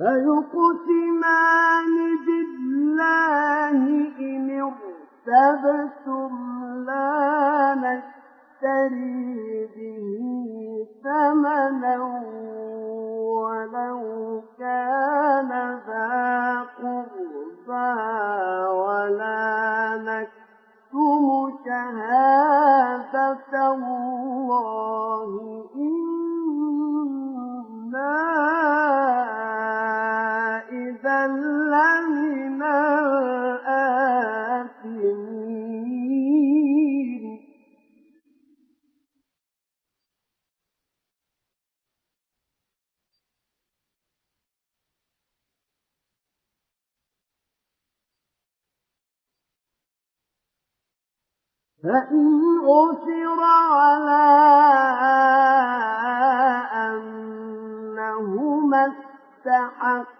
فيقسمان بالله إن ارتبتم لا نشتري به ثمنا ولو كان ذا قربى ولا نكتم شهادة الله إنا لمن الآثمين فإن أثر على أنهما استحقا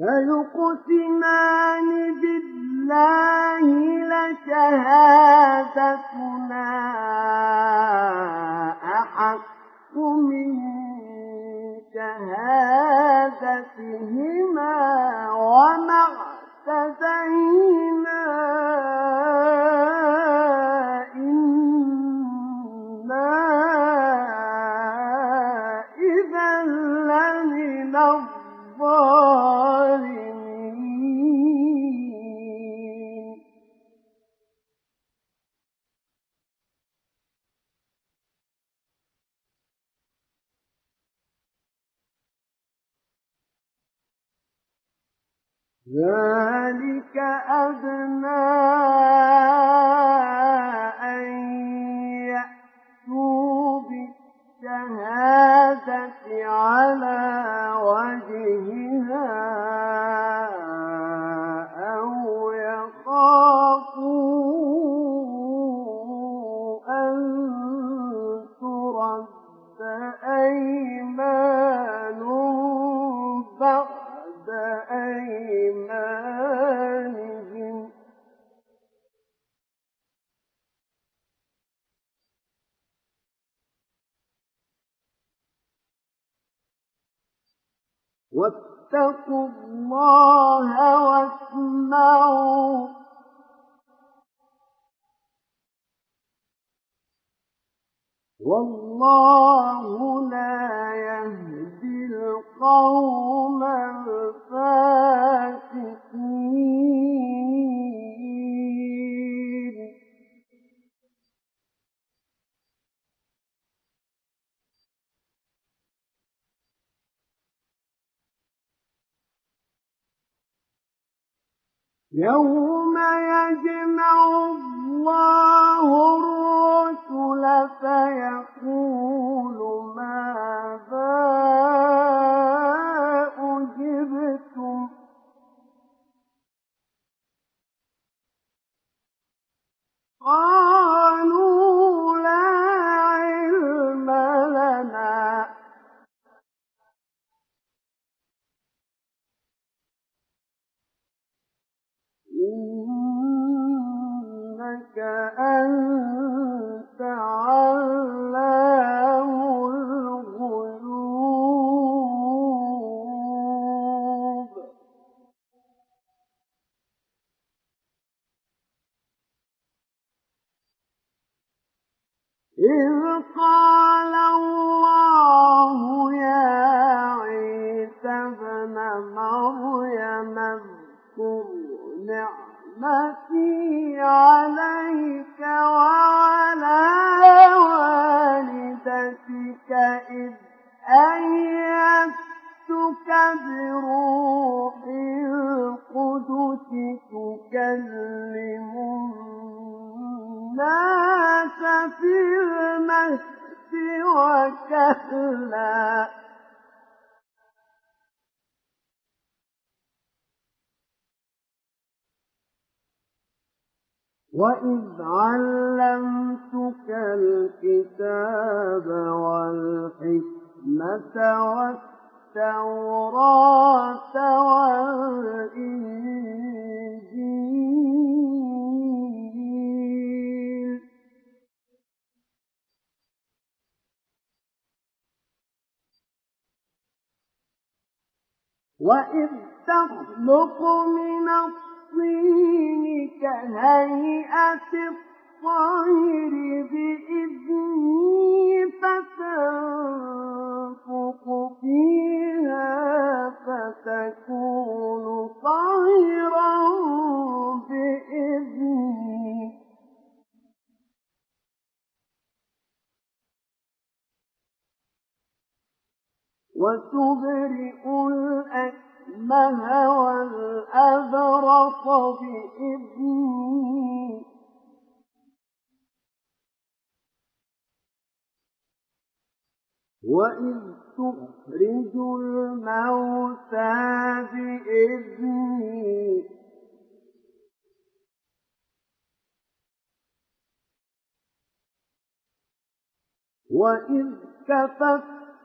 فيقسمان بالله لشهادتنا أحق من شهادتهما وما اعتدينا ذلك أدنى الله يوم يجمع الله وإذ تخلق من الطين كهيئة الطير بإذني فتنفق فيها فتكون طيرا بإذني وتبرئ الأكمه والأبرص بإذنه وإذ تخرج الموتى بإذنه وإذ كففت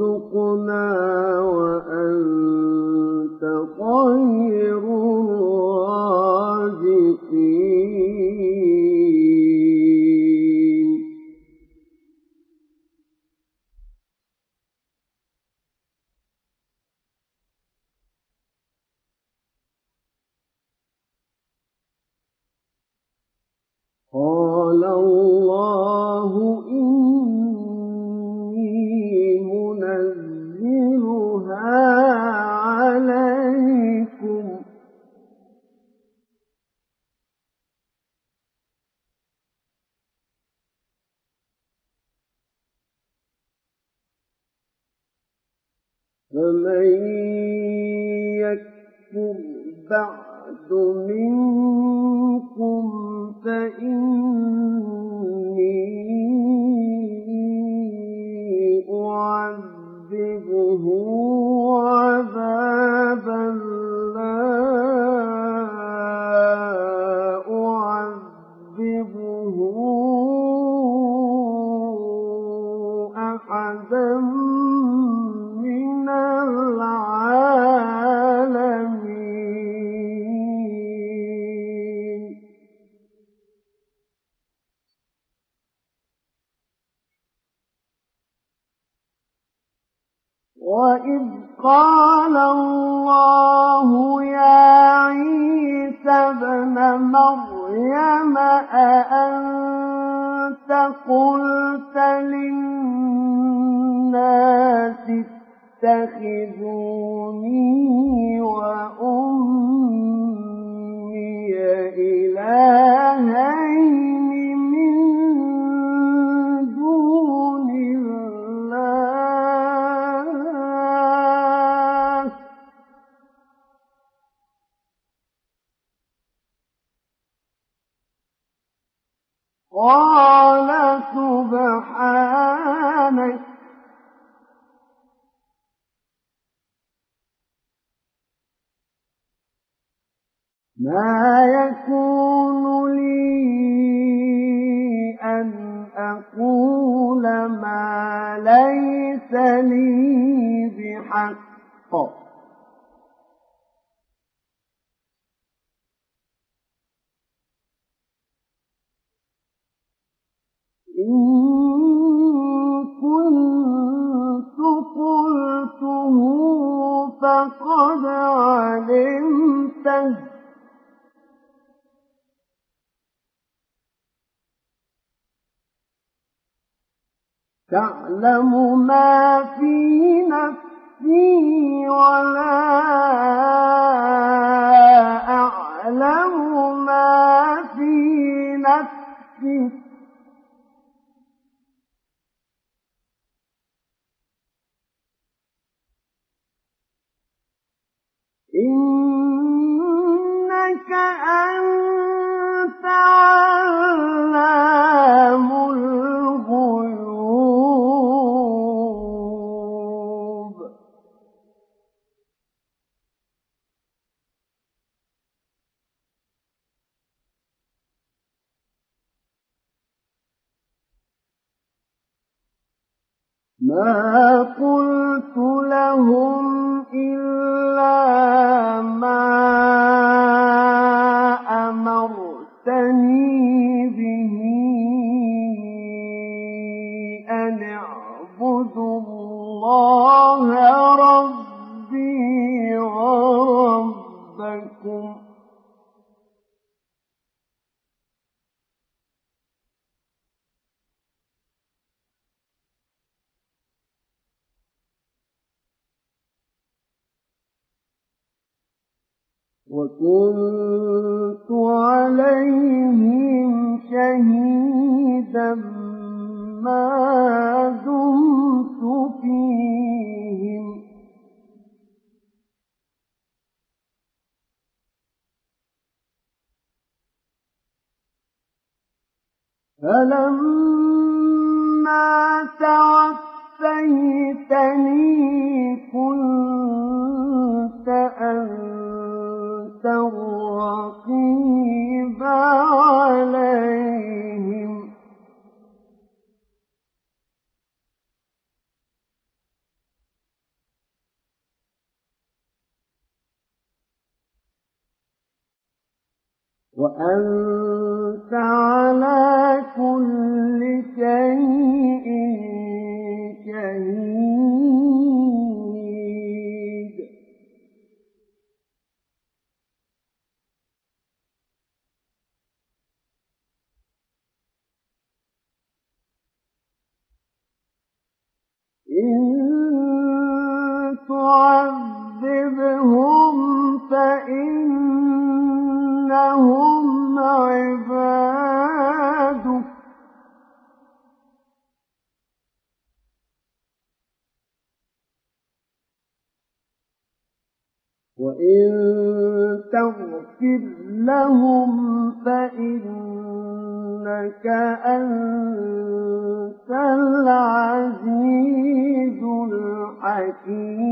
رزقنا من يعلم ما في نفسي ولا أعلم ما في نفسي. إن وكنت عليهم شهيدا ما دمت فيهم. فلما توفيتني وأنت على كل شيء شهيد. إن تعذبهم فإن فإنهم عبادك. وإن تغفر لهم فإنك أنت العزيز الحكيم.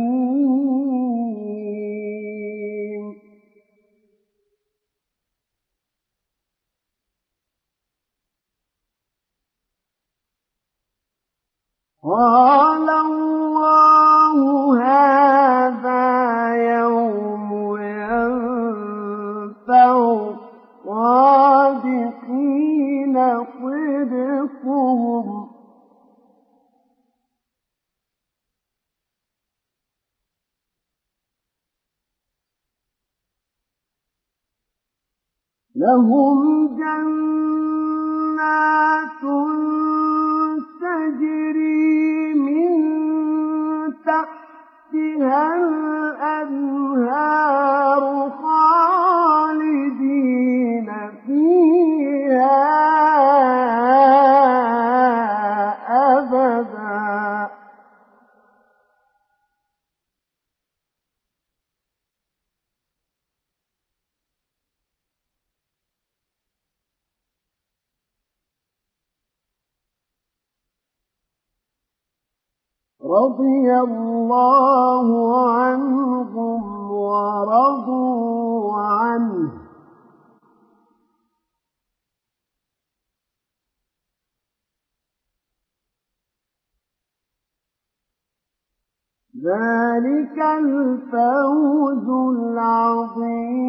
قال الله هذا يوم ينفع الصادقين صدقهم. لهم جنات تجري من تحتها الأنهار خالدين فيها رضي الله عنهم ورضوا عنه. ذلك الفوز العظيم.